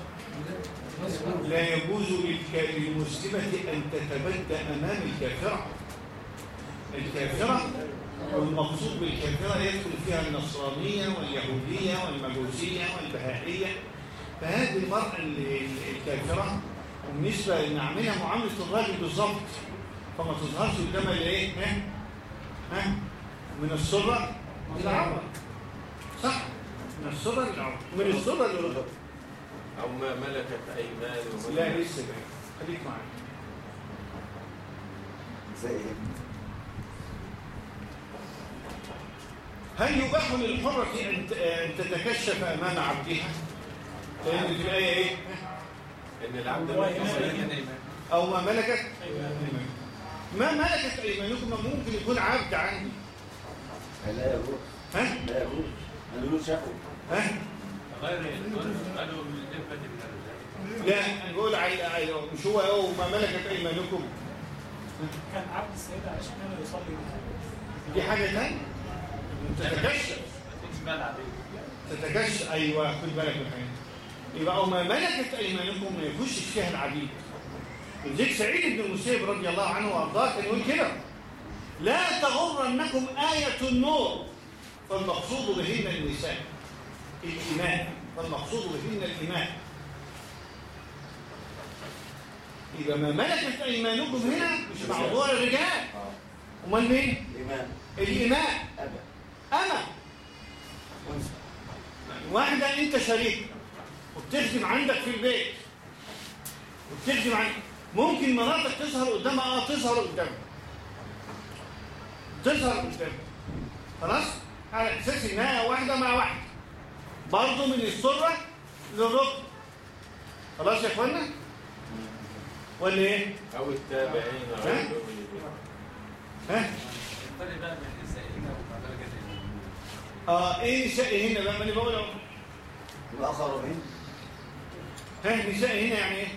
لا يجوز للمسلمة أن تتبدى أمام الكافرة. الكافرة والمقصود بالكافرة يدخل فيها النصرانية واليهودية والمجوسية والبهائية. فهذه المرأة ال- الكافرة بالنسبة لنعملها معاملة الراجل بالظبط. فما تظهرش قدام الايه؟ ها؟ ها؟ من السرة للعورة صح؟ من السرة للعورة من السرة للعورة أو ما ملكت ايمانهم لا لسه خليك معايا زي إيه؟ هل يباح للحرة أن تتكشف أمام عبدها؟ لأن في الآية إيه؟ إن العبد ما يصل أو ما ملكت ما ملكت أيمانكم ممكن يكون عبد عندي لا يجوز ها؟ لا يجوز قالوا شافوا ها؟ غير قالوا لا أنا بقول على على- مش هو هو ما ملكت أيمانكم كان عبد السيدة عائشة كان يصلي دي حاجة تانية؟ تتكشف. تتكشف. أيوة خد بالك من حاجة يبقى أو ما ملكت أيمانكم ما يخشش فيها العبيد لذلك سعيد بن المسيب رضي الله عنه وأرضاه كان يقول كده. لا تغرنكم آية النور فالمقصود بهن النساء. الإيمان فالمقصود بهن الإيمان. إذا ما ملكت أيمانكم هنا مش موضوع الرجال. أمال مين؟ إيمان الإيمان. أبا. أنا واحدة أنت شريك وبتخدم عندك في البيت وبتخدم عندك ممكن مراتك تظهر قدامها آه تظهر قدامها تظهر قدامها خلاص؟ على أساس انها واحدة مع واحدة برضه من السرة للركن. خلاص يا إخوانا؟ ولا إيه؟ أو التابعين. ها؟ ها؟ الفرق بقى بين آه إيه نساء هنا بقى؟ ما أنا بقول منهم ها نساء هنا يعني إيه؟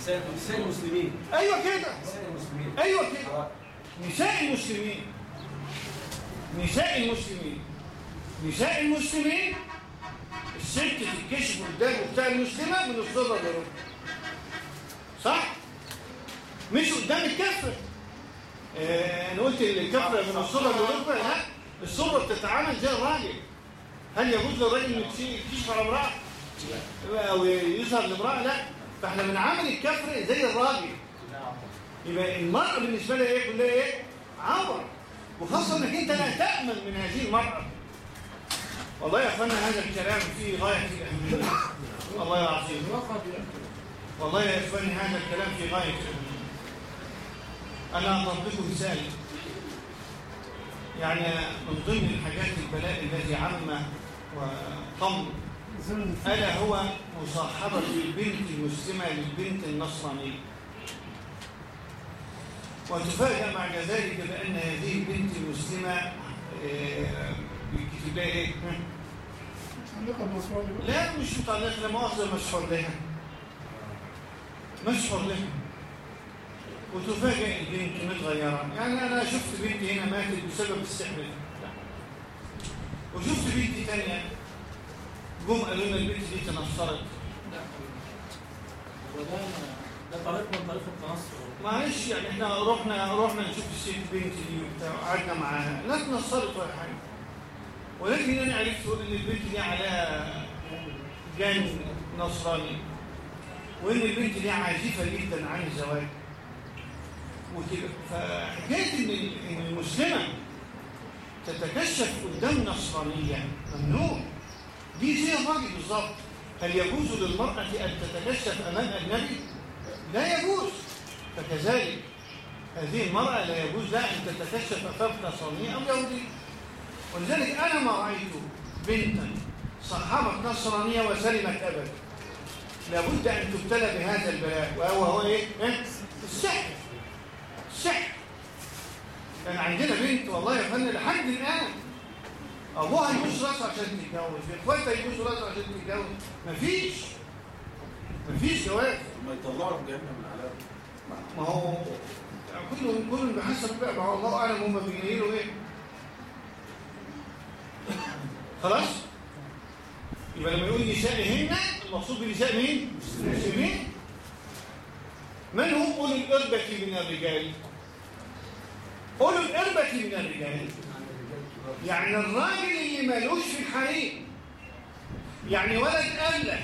نساء المسلمين. أيوه كده. نساء المسلمين. أيوه كده. نساء المسلمين. نساء المسلمين. نساء المسلمين. الست تتكشف قدام بتاع المسلمة من الصدر للركبة صح؟ مش قدام الكفة آه، أنا قلت الكفة من الصدر للركبة لا الصدر بتتعامل زي الراجل. هل يجوز للراجل إنه يكشف على امرأة؟ أو يظهر لامرأة؟ لا. فاحنا بنعامل الكفر زي الراجل. يبقى المرأة بالنسبة لها إيه؟ كلها إيه؟ عورة وخاصة إنك أنت لا تأمن من هذه المرأة. والله يا أخوانا هذا الكلام فيه غاية الأهمية. والله العظيم. والله يا اخواني هذا الكلام في غاية الأهمية. أنا لكم مثال. يعني من ضمن الحاجات البلاء الذي عم وطم. ألا هو مصاحبة البنت المسلمة للبنت النصرانية. وتفاجأ بعد ذلك بأن هذه البنت المسلمة آه، بيكتب لها إيه؟ لا مش متعلقة لا مؤاخذة مشهور لها. مشهور لها. وتفاجئ البنت متغيرة. يعني أنا شفت بنتي هنا ماتت بسبب السحر. وشفت بنتي تانية جم قالوا لنا البنت دي تنصرت. وده ده طريق من طريق التنصر. معلش يعني إحنا رحنا رحنا نشوف الست بنتي دي وبتاع قعدنا معاها لا اتنصرت ولا حاجة. ولكن أنا عرفت إن البنت دي عليها جان نصراني وإن البنت دي عازفة جدا عن الزواج. وكده. فحكاية إن المسلمة تتكشف قدام نصرانية ممنوع. دي زي الراجل بالظبط. هل يجوز للمرأة أن تتكشف أمام اجنبي؟ لا يجوز. فكذلك هذه المرأة لا يجوز لها أن تتكشف أمام نصرانية أو يهودية ولذلك أنا ما رأيت بنتا صحبت نصرانية وسلمت أبدا. لابد أن تبتلى بهذا البلاء وهو هو إيه؟ إيه؟ السحر. السحر. كان عندنا بنت والله يا فندم لحد الآن. أبوها يبوس راسه عشان تتجوز إخواتها يبوسوا راسه عشان تتجوز مفيش مفيش جواز ما يطلعوا في جهنم من العذاب ما هو كل كل بحسب بقى ما هو الله اعلم هم بينيلوا إيه خلاص يبقى لما يقول نسائهن المقصود بنساء مين المسلمين من هم اولي الاربه من الرجال اولي الاربه من الرجال يعني الراجل اللي مالوش في الحريم يعني ولد قبله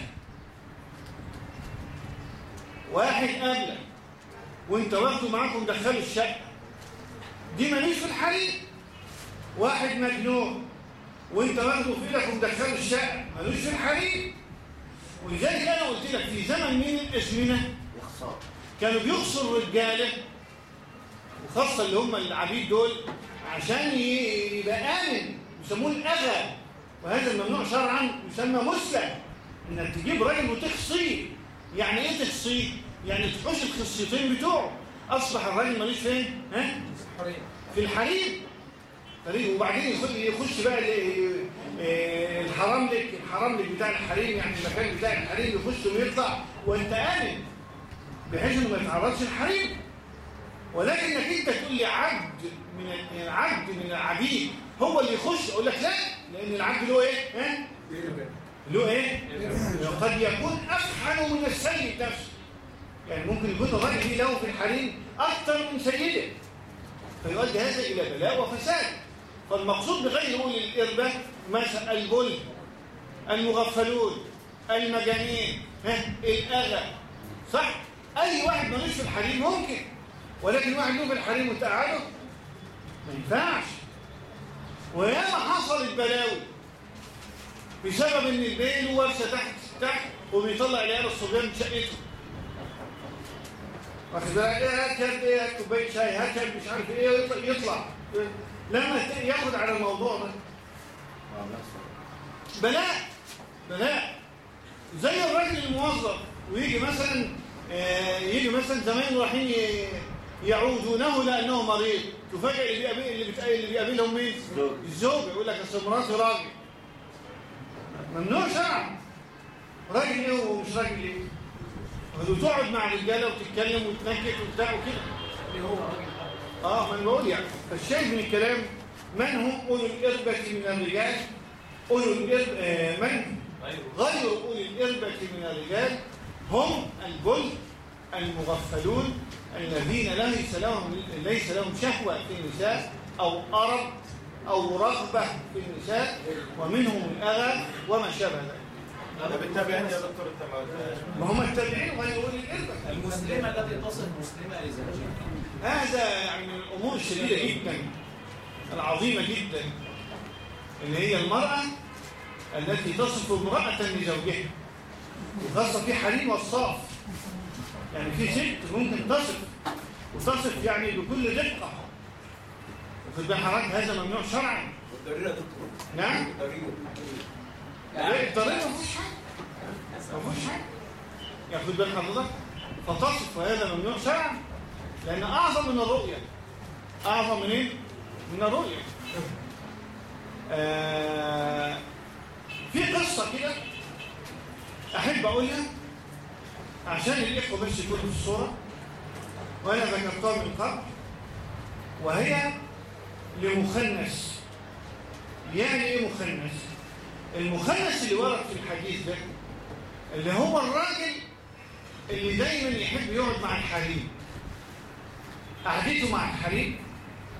واحد قبله وانت واخده معاكم دخله الشقة. دي ماليش في الحريم واحد مجنون. وانت واخده في إيدك ومدخله الشقة. مالوش في الحريم ولذلك أنا قلت لك في زمن مين الازمنه كانوا بيخصوا الرجالة وخاصة اللي هم العبيد دول عشان يبقى آمن يسموه الاذى وهذا الممنوع شرعا يسمى مسلم. إنك تجيب راجل وتخصيه. يعني إيه تخصيه؟ يعني تحوش الخصيتين بتوعه. أصبح الراجل ماليش فين؟ ها؟ في الحريم. فريق وبعدين يخش, بقى آه، الحرام لك. الحرام لك بتاع الحريم يعني المكان بتاع الحريم يخش ويطلع. وأنت آمن. بحيث إنه ما يتعرضش الحريم ولكنك انت تقول لي عبد من ال- عبد من العبيد هو اللي يخش أقول لك لا لأن العبد له إيه؟ ها؟ له إيه؟ قد يكون افحن من السيد نفسه. يعني ممكن يكون دي له في الحريم أكثر من سيده. فيؤدي هذا إلى بلاء وفساد. فالمقصود بغير الاربه مثلا البل المغفلون المجانين ها؟ الأذى. صح؟ أي واحد ملوش في الحريم ممكن. ولكن واحد في الحريم وتقعده ما ينفعش. وياما حصلت بلاوي بسبب إن البيت له ورشه تحت تحت وبيطلع العيال الصبيان من شقته. واخد بالك؟ إيه هات إيه هات كوبايه شاي هات مش عارف إيه؟ ويطلع يطلع. لما ياخد على الموضوع ده. بلاء. بلاء. زي الراجل الموظف ويجي مثلا آه، يجي مثلا زمان رايحين يعودونه لأنه مريض. تفاجئ اللي بيقابل اللي بتقابل اللي بيقابلهم مين؟ زوج. الزوج. يقول لك اصل مراتي راجل ممنوع شرعا راجل إيه ومش راجل إيه؟ وتقعد مع الرجالة وتتكلم وتنكت وبتاع وكده. اللي هو راجل آه ما أنا بقول يعني. فالشاهد من الكلام من هم أولو الإربة من الرجال؟ أولو الارب آه من؟ غير اولي الإربة من الرجال هم الجل المغفلون الذين ليس لهم ليس لهم شهوة في النساء أو ارب أو رغبة في النساء ومنهم الأذى وما شابه ذلك. ده بالتابعين يا دكتور انت ما وهم التابعين غير أولي الإربة. المسلمة التي تصف مسلمة لزوجها هذا يعني من الأمور الشديدة جدا العظيمة جدا اللي هي المرأة التي تصف امرأة لزوجها وخاصة في حريم وصاف يعني في ست ممكن تصف وتصف يعني بكل دقة. وفي بال حضرتك هذا ممنوع شرعا. والضريرة دكتور. نعم؟ الضريرة لا الطريقة ما فيهوش حاجة. ما فيهوش حاجة. ياخد بال حضرتك فتصف وهذا ممنوع شرعا. لأن أعظم من الرؤية. أعظم من إيه؟ من الرؤية. آه في قصة كده أحب أقولها. عشان الإخوة بس يكونوا في الصورة وأنا ذكرتها من قبل وهي لمخنث يعني إيه مخنث؟ المخنث اللي ورد في الحديث ده اللي هو الراجل اللي دايما يحب يقعد مع الحريم. قعدته مع الحريم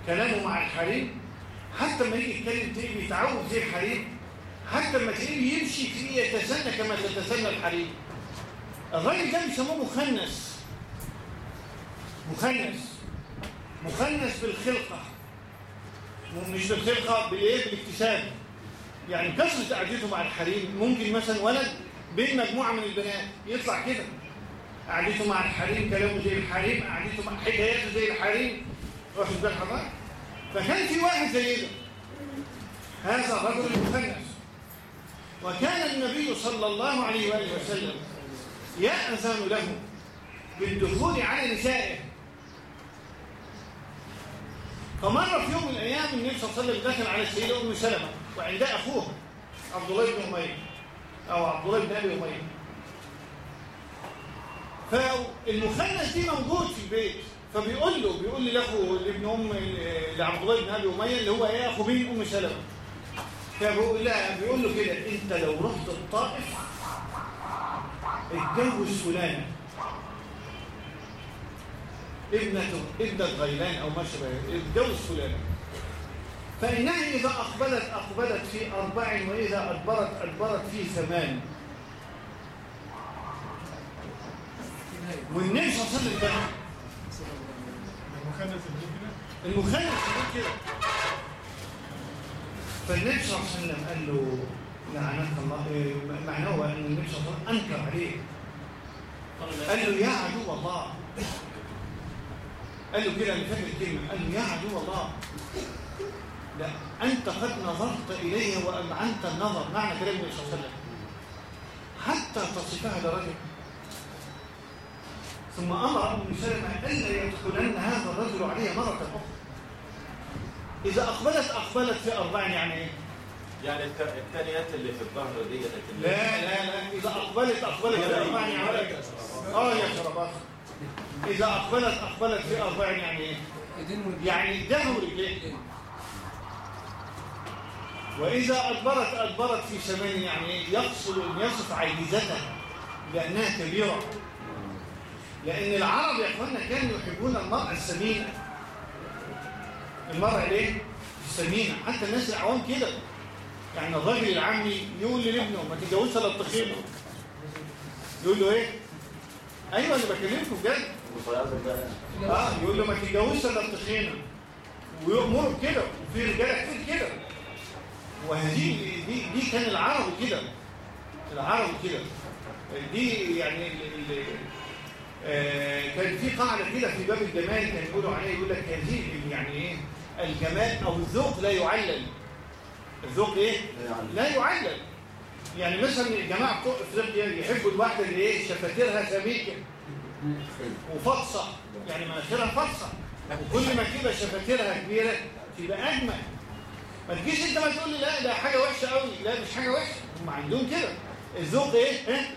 كلامه مع الحريم حتى ما يجي يتكلم تلاقيه بيتعود زي الحريم حتى ما تلاقيه يمشي تلاقيه يتسنى كما تتسنى الحريم. الراجل ده بيسموه مخنث مخنث مخنث بالخلقة. مش بالخلقة بالايه بالاكتساب. يعني كثرة قعدته مع الحريم. ممكن مثلا ولد بين مجموعة من البنات يطلع كده. قعدته مع الحريم كلامه زي الحريم. قعدته مع حكاياته زي الحريم. واخد بال حضرتك؟ فكان في واحد زي ده. هذا الرجل المخنث وكان النبي صلى الله عليه وآله وسلم يأذن له بالدخول على نسائه. فمر في يوم من الأيام النبي صلى الله عليه وسلم دخل على السيده أم سلمة وعندها أخوه عبد الله بن أمية أو عبد الله بن أبي أمية. فالمخنث دي موجود في البيت فبيقول له بيقول لأخو لابن أم لعبد الله بن أبي أمية اللي هو إيه أخو مين؟ أم سلمة. فبيقول لها بيقول له كده أنت لو رحت الطائف اتجوز فلانه ابنته ابنة غيلان أو ما شابه. اتجوز فلانه فإنها إذا اقبلت أقبلت في أربع وإذا ادبرت أدبرت في ثمان والنبي صلى الله عليه وسلم ده المخنث المخنث كده. فالنبي صلى الله عليه وسلم قال له لعنك الله. معناه أن النبي صلى الله عليه وسلم أنكر عليه. قال له يا عدو الله. قال له كده فاكر الكلمة. قال له يا عدو الله. لا أنت قد نظرت الي وامعنت النظر. معنى كلام النبي صلى الله عليه وسلم. حتى تصفها لرجل ثم أمر ام سلمة الا يدخلن هذا الرجل عليه مرة أخرى. إذا أقبلت أقبلت في أربع يعني إيه؟ يعني الت- التانيات اللي في الظهر دي اللي لا لا لا إذا أقبلت أقبلت في أربع يعني. آه يا شربات إذا أقبلت أقبلت في أربع يعني. ورجلين يعني دهم رجلين وإذا أدبرت أدبرت في ثمان يعني إيه؟ يقصد أن يصف عجيزتها لأنها كبيرة. لأن العرب يا إخوانا كانوا يحبون المرأة السمينة المرأة ليه؟ السمينة. حتى الناس العوام كده. يعني الراجل العمي يقول لابنه ما تتجوزش إلا التخينه يقول له إيه؟ أيوه أنا بكلمكم بجد. آه يقول له ما تتجوزش إلا التخينه ويأمره بكده وفي رجالة كتير كده. وهذه دي دي كان العرب كده. العرب كده. دي يعني آه كان في قاعدة كده في باب الجمال كان يقولوا عليها يقول لك هذه يعني إيه؟ الجمال أو الذوق لا يعلل. الذوق إيه؟ لا يعلل. يعني مثلا الجماعة بتوع إفريقيا يحبوا الواحدة اللي إيه؟ شفاتيرها سميكه وفطسه يعني مناخيرها فطسه وكل ما تبقى شفاتيرها كبيرة تبقى أجمل. ما تجيش أنت ما تقول لي لا ده حاجة وحشة قوي لا مش حاجة وحشة. هم عندهم كده. الذوق إيه؟ ها؟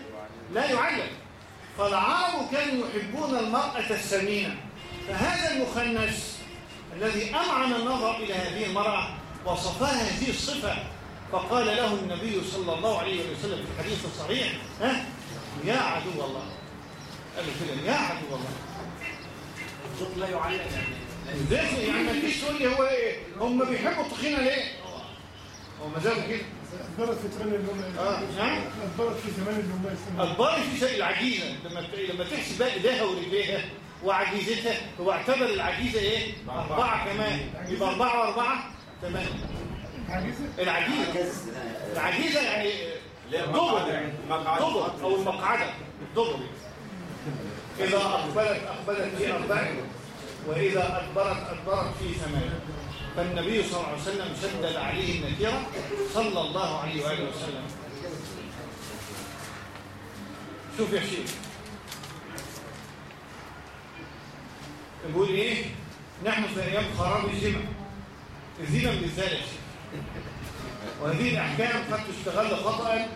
لا يعلل. فالعرب كانوا يحبون المرأة السمينه فهذا المخنث الذي أمعن النظر إلى هذه المرأة وصفها هذه الصفة. فقال له النبي صلى الله عليه وسلم في الحديث الصحيح ها؟ يا عدو الله. قال له كده يا عدو الله. الذوق لا يعلق. يعني إزاي يعني ما تجيش تقول لي هو إيه؟ هم بيحبوا الطحينة ليه؟ هو ما زالوا كده. أثبرت في زمان اللي هم نعم أثبرت في زمان اللي هم يسمون الضارب في شيء العجيزه لما لما تحسب بقى إيديها ورجليها وعجيزتها هو اعتبر العجيزة إيه؟ أربعة كمان. يبقى أربعة وأربعة؟ عجيزة العجيزة؟ العجيزة. يعني مقعدة. مقعدة. دبر أو المقعدة. الدبر إذا اقبلت أقبلت في أربع وإذا ادبرت أدبرت في ثمان فالنبي صلى الله عليه وسلم شدد عليه النكره صلى الله عليه وآله وسلم. شوف يا شيخ. يقول إيه؟ نحن في أيام خراب الزمن بالذات يا شيخ وهذه الأحكام قد تستغل خطأ.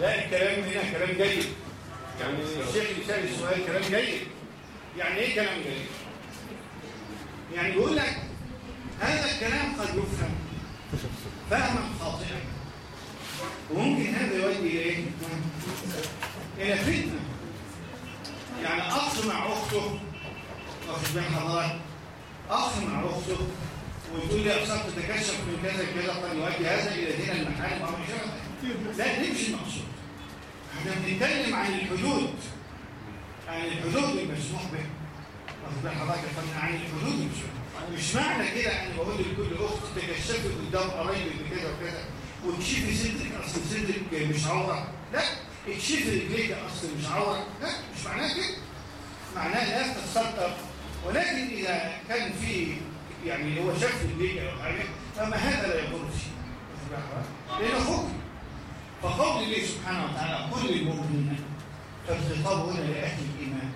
لا الكلام هنا كلام جيد. يعني الشيخ اللي سأل السؤال كلام جيد. يعني إيه كلام جيد؟ يعني بيقول لك هذا الكلام قد يفهم. فهما خاطئا. وممكن هذا يؤدي إلى إيه؟ إلى فتنة. يعني اخ مع أخته واخد بال حضرتك اخ مع أخته وتقول لي اقسام تتكشف من كذا كذا قد يؤدي هذا إلى دين المحارم شابه. لا دي مش المقصود. إحنا بنتكلم عن الحدود عن الحدود المسموح بها واخد بال حضرتك؟ عن الحدود المسموح مش معنى كده إن بقول لكل أخت تكشفي قدام قرايبك بكذا وكذا واكشفي صدرك أصل صدرك مش عورة. لا اكشفي رجليك أصل مش عورة. لا مش معناه كده. معناه لا تتستر ولكن إذا كان في يعني هو شاف رجليك أو حاجة فما هذا لا يضر شيء لأن حكم فقول الله سبحانه وتعالى كل المؤمنين فالخطاب هنا لأهل الإيمان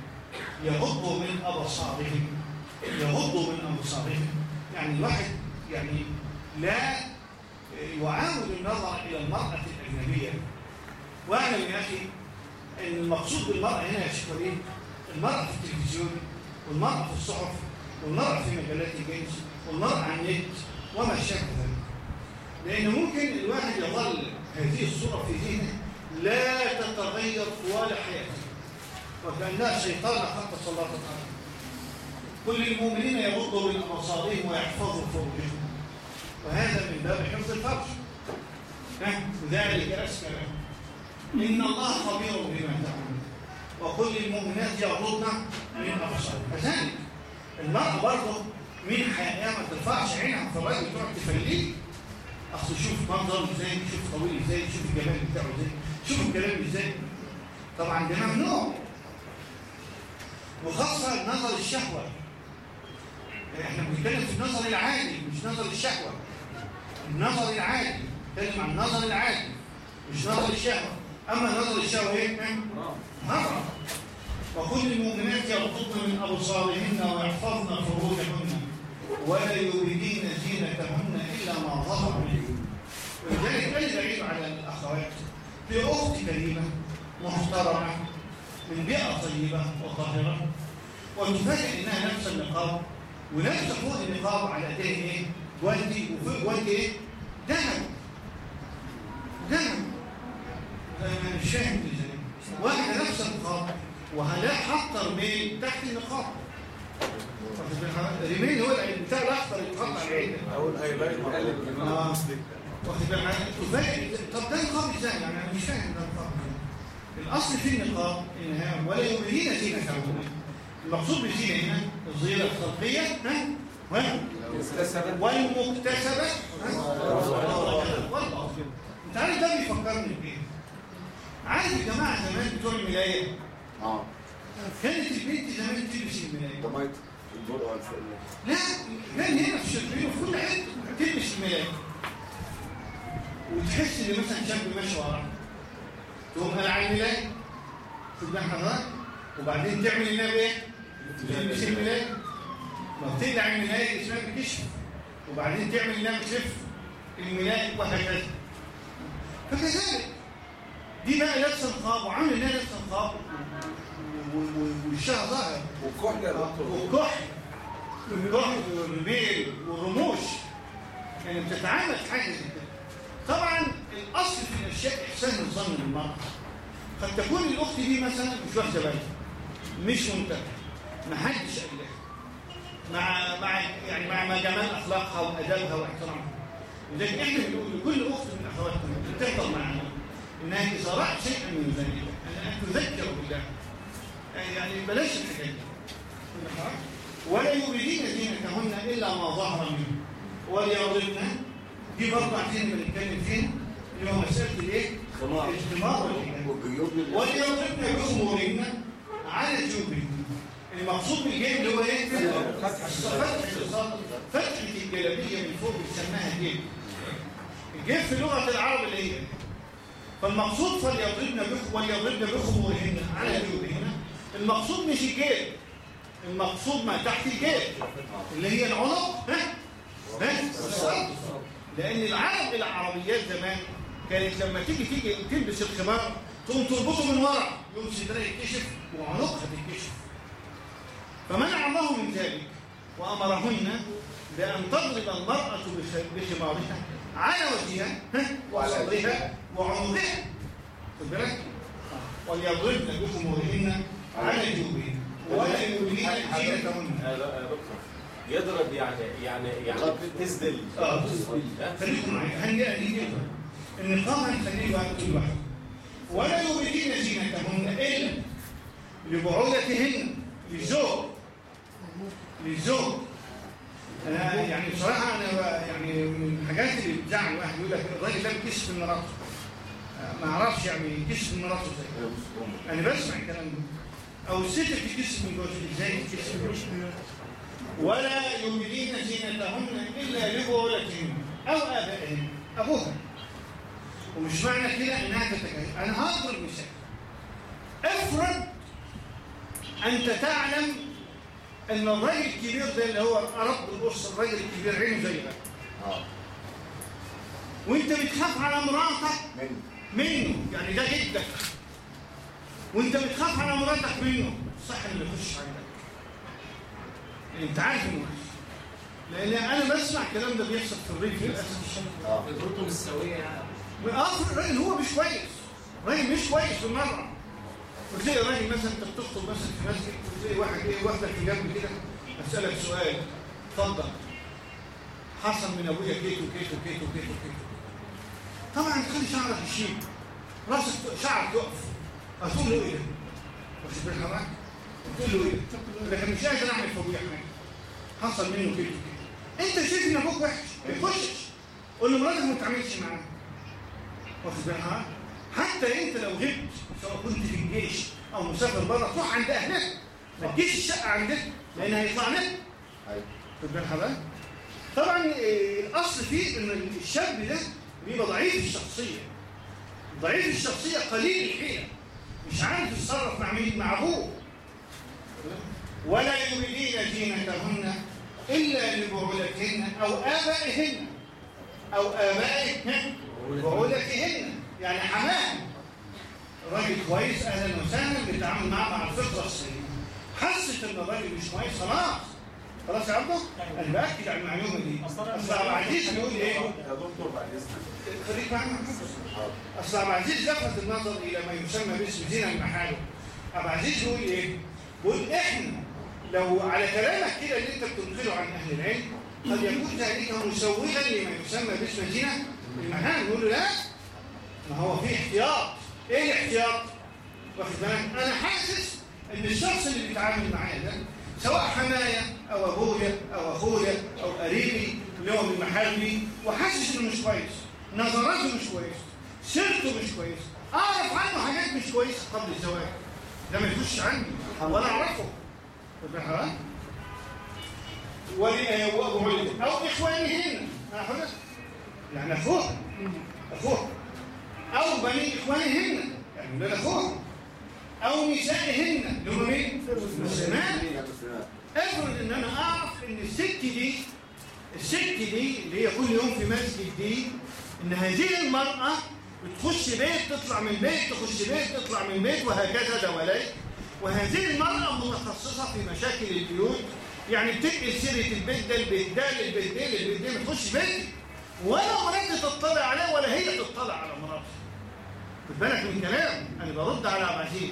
يغضوا من أبصارهم. يغضوا من أبصارهم يعني الواحد يعني لا يعاود النظر إلى المرأة الأجنبية. واعلم يا أخي أن المقصود بالمرأة هنا يا شيخ وليد المرأة في التلفزيون والمرأة في الصحف والمرأة في مجلات الجنس والمرأة على النت وما شابه ذلك. لأن ممكن الواحد يظل هذه الصورة في ذهنه لا تتغير طوال حياته. وكأنها شيطانة قد تسلطت عليه كل المؤمنين يغضوا من أبصارهم ويحفظوا فروجهم. وهذا من باب حفظ الفرج. ها؟ ذلك أسكى إن الله خبير بما تعملون. وكل المؤمنات يغضضن من أبصارهم. كذلك المرأة برضه من حياتها ما ترفعش عينها في الراجل تقعد تفليه أصل شوف منظره إزاي شوف طويل إزاي شوف الجمال بتاعه إزاي شوف الكلام إزاي. طبعا ده ممنوع وخاصة نظر الشهوة. إحنا بنتكلم في النظر العادي مش نظر الشهوة. النظر العادي نتكلم عن النظر العادي مش نظر الشهوة. أما نظر الشهوة إيه؟ نظر. وكل المؤمنات يغضضن من أبصارهن ويحفظن فروجهن ولا يريدين زينتهن إلا ما ظهر منهن ولذلك لا يعيب على الأخوات. في أخت كريمة محترمة من بيئة طيبة وطاهرة وتفاجئ إنها لابسة النقاب ولابسة فوق النقاب على ايديها إيه؟ جوانتي وفوق جوانتي إيه؟ ذهب ذهب أنا مش فاهم واحدة لابسة نقاب وهلاقي حاطة رميل تحت النقاب؟ رميل هو البتاع الأخضر اللي بيتحط على العين. أو الهايلايت آه. واخد بالك طب ده نقاب إزاي يعني أنا مش فاهم ده نقاب الأصل في النقاب إنها ولا يبدين زينتهن المقصود بالزينه هنا الزينه الخلقية. ها؟ ها؟ والله انت عارف ده بيفكرني بإيه؟ عارف يا جماعة زمان بتوع الملاية؟ آه. كانت البنت زمان تلبس الملاية. ده ميت البرقع والفقر لا كان هنا في الشرقية وفي كل حتة تلبس الملاية. وتحس إن مثلا شاب ماشي وراك تقوم قلع الملاية بالك حضرتك وبعدين تعمل النبي إيه؟ تلبس الملاية ما بتقلع الملاية اسمها بكشف وبعدين تعمل انها بتلف الملاية وهكذا فكذلك دي بقى لابسة نقاب وعامل إنها لابسة نقاب و- و- ووشها ظاهر. والكحل يا دكتور. والكحل والكحل والميل والرموش. يعني بتتعامل في حاجة زي كده. طبعا الأصل في الأشياء إحسان الظن بالمرأة قد تكون الأخت دي مثلا مش واخدة بالها مش منتبهة. ما حدش قال لها مع مع يعني مع ما جمال أخلاقها وأدبها واحترامها. لذلك إحنا بنقول لكل أخت من اخواتنا اللي بتحضر معانا إنها إذا رأت شيئا من ذلك ان تذكر بالله. يعني بلاش الحكاية دي. ولا يريدين زينتهن إلا ما ظهر منه. وليضربن دي برضه عايزين بنتكلم فين؟ اللي هو مسألة الإيه؟ لله وليضربن بخمورهن على جيوبهن. المقصود بالجيب اللي هو إيه؟ فتح الصدر فتحة الجلابية من فوق بنسميها جيب الجيب في لغة العرب اللي هي. فالمقصود فليضربن بخ وليضربن بخمورهن على جيوبهن المقصود مش الجيب المقصود ما تحت الجيب اللي هي العنق. ها؟ ها؟ الصدر لأن العرب العربيات زمان كانت لما تيجي تيجي تلبس الخمار تقوم تربطه من ورا يوم صدرها يتكشف وعنقها تتكشف. فمنع الله من ذلك وأمرهن بأن تضرب المرأة بخ- بخمارها على وجهها ها؟ وصدرها وعنقها خد بالك؟ وليضربن بخمورهن على جيوبهن ولا يبدين زينتهن. يضرب يعني يعني يعني تسدل آه خليكم معايا دي كده النقاب هنخليه واحد كل واحد. ولا يبدين زينتهن إلا لبعولتهن للزوج للزوج أنا يعني بصراحة أنا يعني من الحاجات اللي بتزعل الواحد يقول لك الراجل ده بيكشف من مراته. آه، ما أعرفش يعني يكشف من مراته إزاي. أنا بسمع الكلام ده. أو الست بتكشف من جوزها إزاي؟ تكشف ولا يبدين زينتهن إلا لبعولتهن أو آبائهن ابوها ومش معنى كده إنها تتجاهل أنا هضرب مثال. أفرض أنت تعلم إن الراجل الكبير ده اللي هو رب الاسره الراجل الكبير عينه زي ده آه. وأنت بتخاف على مراتك؟ من منه. يعني ده جدك. وأنت بتخاف على مراتك منه. صح اللي يخش عندك أنت عارف إنه. لأن أنا بسمع الكلام ده بيحصل في الريف للأسف. الشديد آه. تجربته مش سويه يعني. آه الراجل هو مش كويس. راجل مش كويس بالمرة. وتلاقي راجل مثلا أنت مثلا في مسجد وتلاقي واحد إيه واخدك في جنب كده أسألك سؤال. اتفضل. حصل من أبويا كيت وكيت وكيت وكيت وكيت طبعا تخلي شعرك يشيب راسك شعرك يقف. هتقول له إيه؟ ده؟ واخد حضرتك؟ تقول له إيه؟ لكن مش قادر أعمل أبويا حاجة. حصل منه كيت وكيت أنت شايف ان أبوك وحش؟ ما يخشش. قول له مراتك ما تعملش معاه واخد بالك حضرتك؟ حتى انت لو غبت سواء كنت في الجيش أو مسافر بره تروح عند أهلك. ما تجيش الشقة عندك لأن هيطلع لك. أيوه. خد بالك حضرتك طبعا إيه، الأصل فيه إن الشاب ده بيبقى ضعيف الشخصية. ضعيف الشخصية قليل الحيلة. مش عارف يتصرف مع مين؟ مع أبوه. ولا يريدين زينتهن إلا لبعولتهن أو آبائهن أو آبائهن. بعولتهن. يعني حماهم راجل كويس أهلا وسهلا بيتعامل معاه مع الفطره السليمه حست إن الراجل مش كويس خلاص. خلاص يا عبده؟ أنا بأكد على المعلومة دي. أصل عبد العزيز بيقول إيه؟ يا دكتور بعد إذنك. خليك معانا أصل عبد العزيز لفت النظر إلى ما يسمى باسم زنا المحارم. عبد العزيز بيقول إيه؟ بيقول إحنا لو على كلامك كده اللي أنت بتنقله عن أهل العلم قد يكون ذلك مسوغا لما يسمى باسم زنا المحارم. يقول له لا. ما هو في احتياط. إيه الاحتياط؟ واخد بالك؟ أنا حاسس إن الشخص اللي بيتعامل معايا ده سواء حماية أو أبويا أو أخويا أو قريبي اللي هو من محارمي وحاسس إنه مش كويس نظراته مش كويس سيرته مش كويس أعرف عنه حاجات مش كويسة قبل الزواج. ده ما يخش عني ولا أعرفه. بالك حضرتك؟ ولي- وولد أو إخوانهن. أنا حضرتك؟ يعني اخوها اخوها أو بني إخوانهن يعني ولاد اخوها أو نسائهن. اللي هم مين؟ المسلمات أفرض إن أنا أعرف إن الست دي الست دي اللي هي كل يوم في مسجد دي إن هذه المرأة بتخش بيت تطلع من بيت تخش بيت تطلع من بيت وهكذا دواليك وهذه المرأة متخصصة في مشاكل البيوت. يعني بتنقل سيرة البيت ده البيت ده للبيت ده للبيت ده بتخش بيتي ولا مراتي تطلع عليه ولا هي تطلع على مراتي خد بالك من كلام. أنا برد على عبد العزيز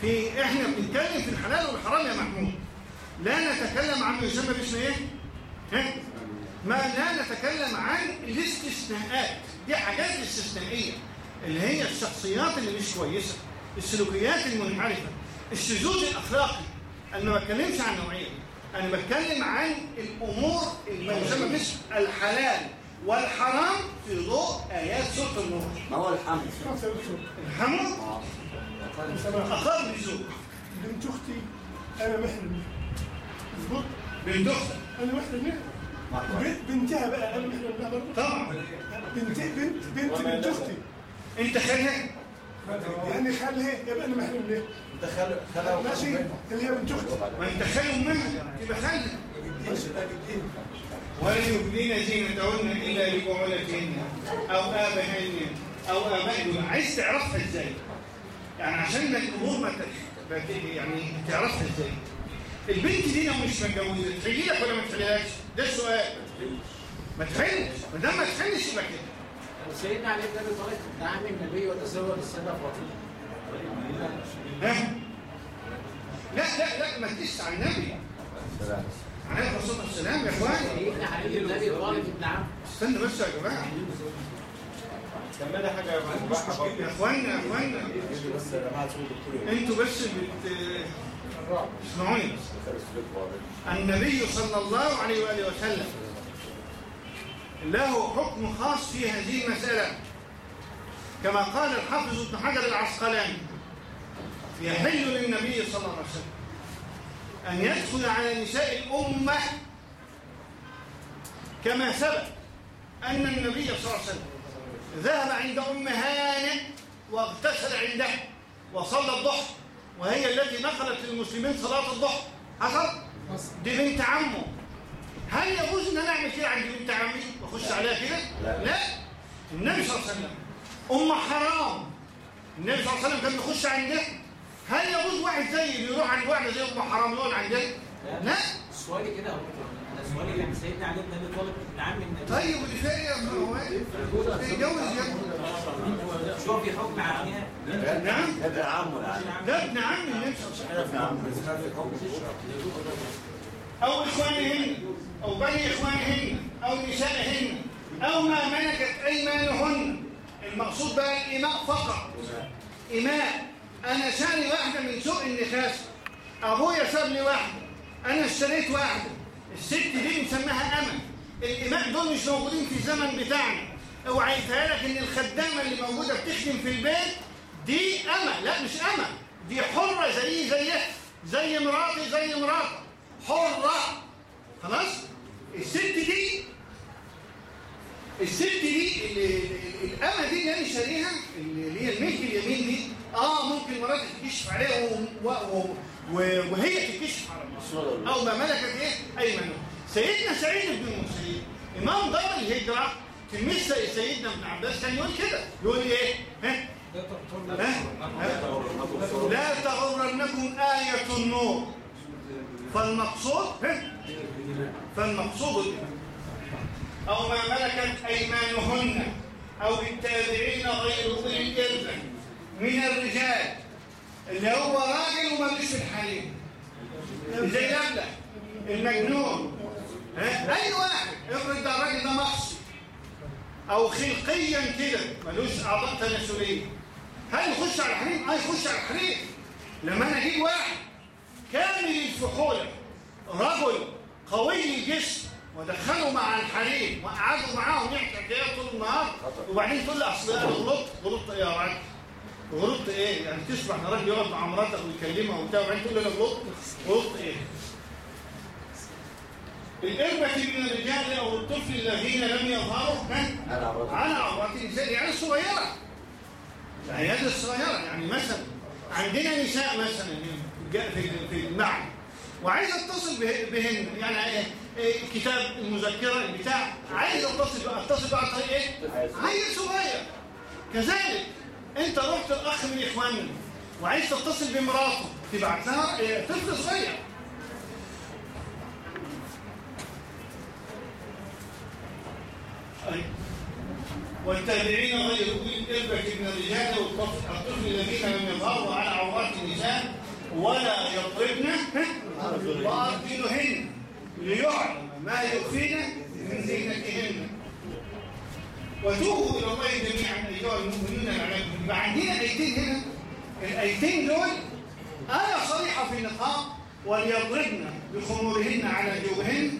في إحنا بنتكلم في الحلال والحرام يا محمود. لا نتكلم عن ما يسمى باسم إيه؟ ها؟ ما لا نتكلم عن الاستثناءات. دي حاجات استثنائية. اللي هي الشخصيات اللي مش كويسة. السلوكيات المنحرفه الشذوذ الأخلاقي. أنا ما بتكلمش عن نوعيه أنا بتكلم عن الأمور اللي يسمى باسم الحلال. والحرام في ضوء آيات سورة النور. ما هو الحمد الحمد أقل بزوج بنت أختي أنا محرم. مظبوط بنت أختك. أنا محرم. بنتها بقى أنا محرم. لها برضه. طبعا. بنت بنت بنت بنت أختي. أنت خالها؟ يعني خالها؟ يبقى أنا محرم أنت خلق خلق ماشي. اللي هي بنت أختي. ما أنت خال امها تبقى خالها. ولا يبدين زينتهن إلا لبعولتهن أو ابائهن أو آبائهن عايز تعرفها إزاي؟ يعني عشان ما الأمور ما يعني تعرفها إزاي؟ البنت دي لو مش متجوزة تحيي لك ولا ما تحيلهاش؟ ده السؤال ما تحلش ما دام ما تحلش يبقى كده سيدنا علي بن أبي طالب ابن عم النبي وتزوج السيده فاطمة؟ لا لا لا ما تقيس على النبي عليه الصلاة والسلام يا عم استنى بس يا جماعة. كملي حاجة يا اخوانا يا اخوانا أنتوا بس بت اسمعوني. النبي صلى الله عليه وآله وسلم له حكم خاص في هذه المسألة. كما قال الحافظ ابن حجر العسقلاني يحل للنبي صلى الله عليه وسلم. أن يدخل على نساء الأمة كما ثبت أن النبي صلى الله عليه وسلم ذهب عند أم هانئ واغتسل عندها وصلى الضحى وهي التي نقلت للمسلمين صلاة الضحى حصل؟ دي بنت عمه هل يجوز إن أنا أعمل كده عند بنت عمي وأخش عليها كده؟ لا. لا النبي صلى الله عليه وسلم ام حرام النبي صلى الله عليه وسلم كان بيخش عندها هل يجوز واحد زي يروح عند واحدة زي أم حرام يقعد عندها؟ لا. سؤالي كده يا دكتور. أنا سؤالي يعني سيدنا علي بن أبي طالب ابن عم النبي. طيب فيها إيه يا أخوان؟ هو إيه؟ يتجوز يا هو في حكم عمها نعم. ابن عمه ده ابن عم وسلم ابن عمه أو إخوانهن أو بني إخوانهن أو نسائهن أو ما ملكت أيمانهن. المقصود بقى الإماء فقط. إماء أنا شاري واحدة من سوق النخاس. أبويا ساب لي واحدة. أنا اشتريت واحدة. الست دي مسماها أمل. الإماء دول مش موجودين في الزمن بتاعنا. اوعى يتهيألك إن الخدامة اللي موجودة بتخدم في البيت دي أمة لا مش أمة دي حرة زي زيها. زي مراتي زي مراتك. حرة. خلاص؟ الست دي الست دي الأمة دي اللي أنا شاريها اللي هي الملك اليمين دي آه ممكن مراتي تكشف عليها و... و... و... و- وهي تكشف على المرأة أو ما ملكت إيه؟ أيمنه. سيدنا سعيد بن المرسلين إمام دار الهجرة تلميذ سي- سيدنا ابن عباس كان يقول كده. يقول إيه؟ ها؟ لا تغرنكم آية النور. فالمقصود ها؟ فالمقصود الإمام أو ما ملكت أيمانهن أو التابعين غير أولي من الرجال اللي هو راجل ومالوش في الحريم زي الأبلة المجنون؟ أي واحد. افرض ده الراجل ده مقصي أو خلقيا كده ملوش أعضاء تناسلية. هل يخش على الحريم؟ آه يخش على الحريم لما أنا أجيب واحد كامل الفحولة رجل قوي الجسم ودخله مع الحريم وقعدوا معاهم يحكي حكايات طول النهار وبعدين تقول لي أصل أنا غلطت غلطت إيه يا راجل غلطت إيه؟ يعني تسمع إن راجل يقعد مع مراتك ويكلمها وبتاع وبعدين تقول أنا غلطت؟ غلطت إيه؟ الإربة من الرجال أو الطفل الذين لم يظهروا؟ على عورات النساء يعني الصغيرة. العيادة الصغيرة يعني مثلا عندنا نساء مثلا في في المعنى وعايز اتصل به- بهن. يعني إيه؟ إيه كتاب المذكرة البتاع عايز اتصل اتصل بقى عن طريق إيه؟ عيل صغير. كذلك انت رحت الاخ من اخواننا وعايز تتصل بمراته تبعت لها إيه، طفل صغير. أي. والتابعين غير اولي الاربه من الرجال والطفل الطفل الذين لم يظهروا على عورات النساء ولا يضربن بارجلهن ليعلم ما يخفين من زينتهن. وتوبوا إلى الله جميعا ايها المؤمنون لعلكم يبقى عندنا ايتين هنا الايتين دول آية صريحة في النقاب وليضربن بخمورهن على جوبهن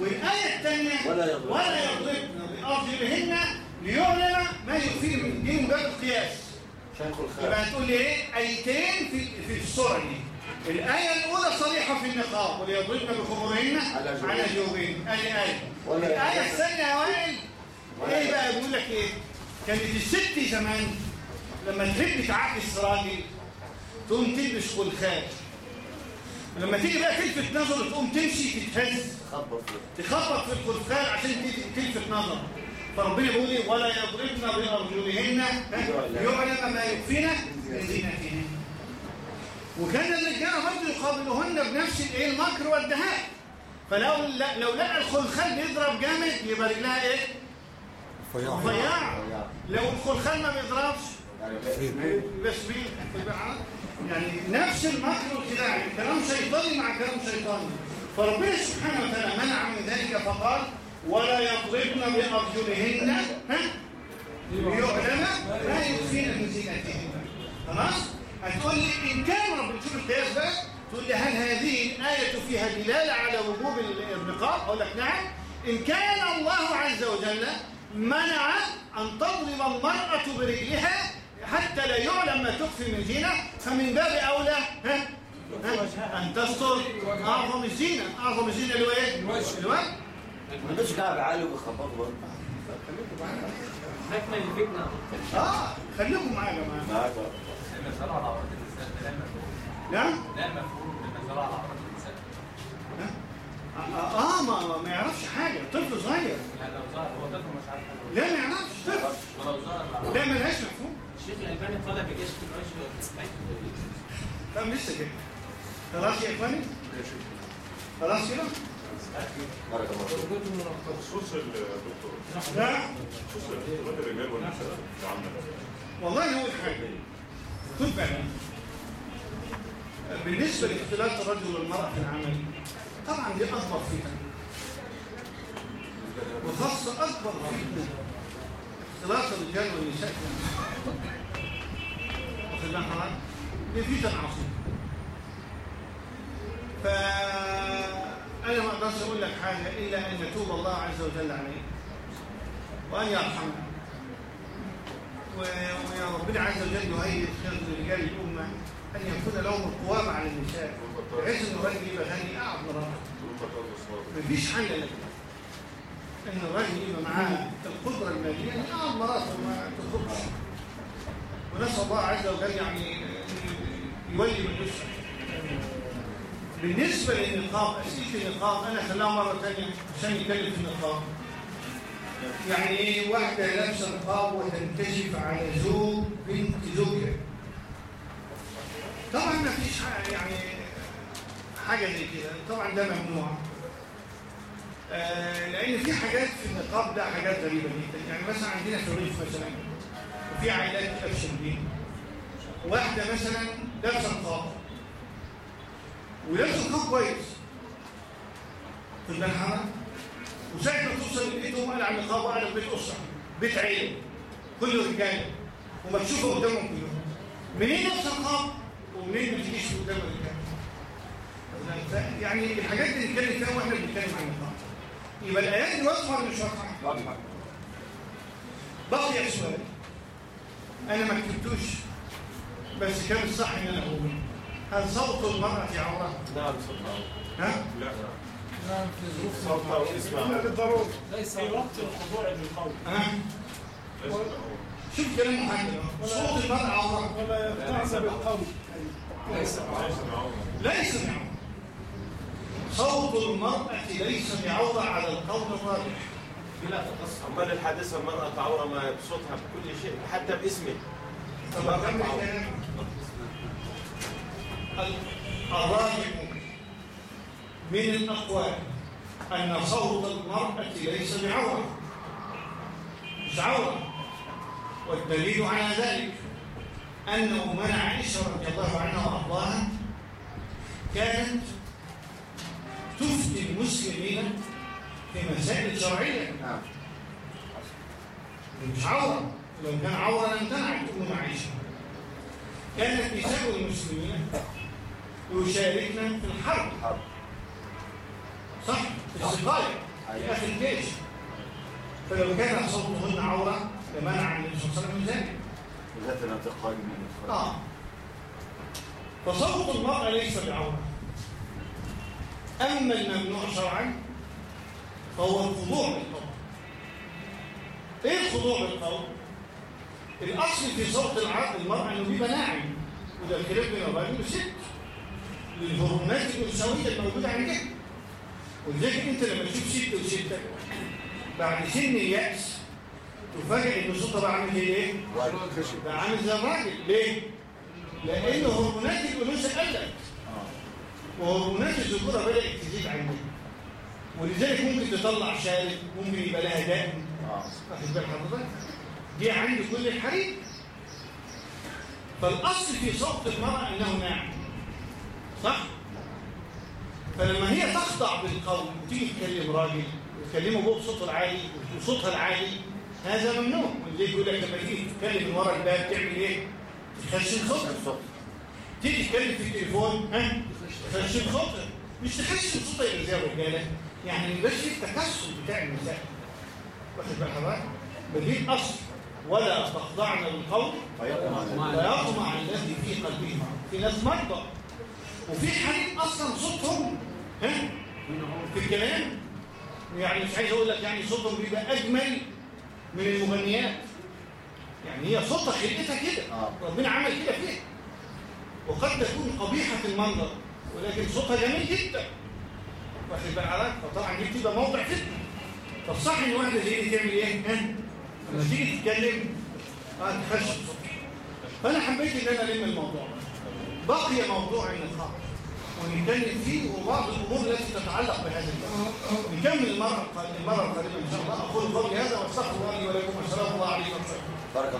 والآية الثانية ولا يضربن. بأرجلهن ليعلم ما يخفين من دين باب القياس. يبقى هتقول لي إيه؟ ايتين في في السوره دي الآية الأولى صريحة في النقاب وليضربن بخمورهن على جوبهن. ادي آية. الآية. الثانية يا وائل إيه بقى بيقول لك إيه؟ كانت الست زمان لما تحب تعاكس راجل تقوم تلبس خلخال. لما تيجي بقى تلفت نظره تقوم تمشي تتهز. تخبط في الخلخال عشان تلفت نظر. فربنا بيقول إيه؟ ولا يضربن بارجلهن؟ يعلم ما يخفين من وكان الرجال برضه يقابلهن بنفس الإيه؟ المكر والدهاء. فلو لو لقى الخلخال بيضرب جامد يبقى رجلها إيه؟ رفيعه لو الخلخال ما بيضربش بس مين يعني نفس المكر والخداع كلام شيطاني مع كلام شيطاني. فربنا سبحانه وتعالى منع من ذلك فقال ولا يضربن بأرجلهن. ها؟ ليعلم ما يخفين من زينتهن. خلاص هتقول لي إن كان رب تشوف القياس بقى تقول لي هل هذه الآية فيها دلالة على وجوب النقاب أقول لك نعم. إن كان الله عز وجل منع أن تضرب المرأة برجلها حتى لا يعلم ما تخفي من زينة. فمن باب أولى ها؟ ها؟ أن تستر. أعظم الزينة. أعظم الزينة اللي هو إيه؟ الوجه. ما عندوش كعب عالي ويخبطوا برضه. اكمل الفتنة. آه خليكم معايا يا جماعة. معاك. المسألة على عورات النساء لا مفهوم نعم؟ لا مفهوم على عورات النساء آه آه، ما ما يعرفش حاجة. طفل صغير. يعني لو ظهر هو طفل مش عارف. لا ما يعرفش. طفل. ولو ظهر العورات لا ملهاش مفهوم. الشيخ الألباني طلب بكشف الوجه طب لسه كده خلاص يا إخواني. خلاص كده. بارك الله فيك بخصوص الدكتور لا. بخصوص اختلاط الرجال والنساء في العمل والله اول حاجة بالنسبة لاختلاط الرجل والمرأة في العمل طبعا دي أكبر فتنه وخاصة أكبر فتنه اختلاط الرجال والنساء. واخد بالك حضرتك؟ دي عظيمه فأنا ما أقدرش أقول لك حاجة إلا أن يتوب الله عز وجل عليه. وأن يرحمنا و- ويا ربنا عز وجل يهيئ خير لرجال الأمة. أن يكون لهم القوامة على النساء بحيث أن الراجل يبقى غني أعظم مراته مفيش حل لك. أن الراجل يبقى معاه القدرة المالية أن أعظم مراته ما ونسأل الله عز وجل يعني يولي من يشرك بالنسبة للنقاب أسئلة النقاب أنا خلاها مرة ثانية عشان نتكلم في النقاب. يعني إيه؟ واحدة لابسة نقاب وتنكشف على زوج بنت زوجها. طبعا ما فيش يعني حاجة زي كده. طبعا ده ممنوع. آه لأن في حاجات في النقاب ده حاجات غريبة جدا. يعني مثلا عندنا الريف مثلا وفي عائلات أبشر دي واحدة مثلا لابسة نقاب ولابس الخط كويس. في الملحمة وساعة ما توصل لبيتهم قال على النقاب وقال بيت أسرة. بيت عيلة. كله رجالة. ومكشوفة قدامهم كلهم. منين لابس الخط ومنين ما تجيش قدام يعني الحاجات دي نتكلم فيها وإحنا بنتكلم عن النقاب يبقى الآيات دي واضحة ولا مش واضحة؟ بقي سؤال. أنا ما كتبتوش بس كان الصح إن أنا أقوله هل صوت المرأة عورة؟ نعم صدق ها؟ لا نعم في ظروف صوت اسمع. ليس في وقت الخضوع للقول ها؟ شوف كلام محمد. صوت المرأة عورة. ولا يقتعن بالقول ليس ليس معه صوت المرأة ليس بعورة على القول الراجح. بلا تقصر. امال الحادثه المرأة عوره ما بصوتها بكل شيء حتى باسمه. الراجح من الأقوال أن صوت المرأة ليس بعورة مش عورة والدليل على ذلك أن أمنا عائشة رضي الله عنها وأرضاها كانت تفتي المسلمين في مسائل شرعية مش عورة. لو كان عورة لامتنعت أم عائشة كانت نساء المسلمين يشاركن في الحرب. حرب صح؟ في السقاية في آخر الجيش. فلو كان صوتهن عورة لمنع النبي صلى الله عليه وسلم ذلك. الانتقال من آه. فصوت المرأة ليس بعورة أما الممنوع شرعا فهو الخضوع بالقول إيه الخضوع بالقول؟ الأصل في صوت الع- المرأة إنه بيبقى ناعم وده الخلاف بين الراجل والست للهرمونات الأنثوية الموجودة عندك. ولذلك أنت لما تشوف ست وستة بعد سن اليأس تفاجئ إن صوتها بقى عامل زي خشب بقى عامل زي الراجل. ليه؟ لأن هرمونات الأنوثة قلت وهرمونات الذكورة بدأت تزيد عندك ولذلك ممكن تطلع شارب ممكن يبقى لها آه واخد بال حضرتك؟ دي عند كل الحريم فالأصل في صوت المرأة أنه ناعم. صح؟ فلما هي تخضع بالقول وتيجي تكلم راجل وتكلمه هو بصوته العالي وصوتها العالي هذا ممنوع. ولذلك يقول لك لما تيجي تتكلم من ورا الباب تعمل إيه؟ تخشن صوت تيجي تتكلم في التليفون ها؟ تخشن صوتك مش تخشن صوتك اللي زي الرجاله يعني ما يبقاش التكسر بتاع النساء واخد بال حضرتك؟ بدي الاصل ولا تخضعن بالقول فيطمع الذي في قلبه في ناس مرضى. وفي حريم أصلا صوتهم ها؟ في الكلام. يعني مش عايز أقول لك يعني صوتهم بيبقى أجمل. من المغنيات. يعني هي صوتها خلقتها كده. آه. ربنا عمل كده فيها. وقد تكون قبيحة المنظر ولكن صوتها جميل جدا. واخد بال حضرتك فطبعا دي بتبقى موضع فتنه فالصح إن واحدة زي دي تعمل إيه؟ ها؟ لما تيجي تتكلم آه تخش فأنا حبيت إن أنا ألم الموضوع. بقي موضوع النقاش ونتكلم فيه وبعض الأمور التي تتعلق بهذا الباب. نكمل المره القادمه إن شاء الله. أقول قولي هذا وأستغفر الله لي ولكم. والسلام الله عليكم. بارك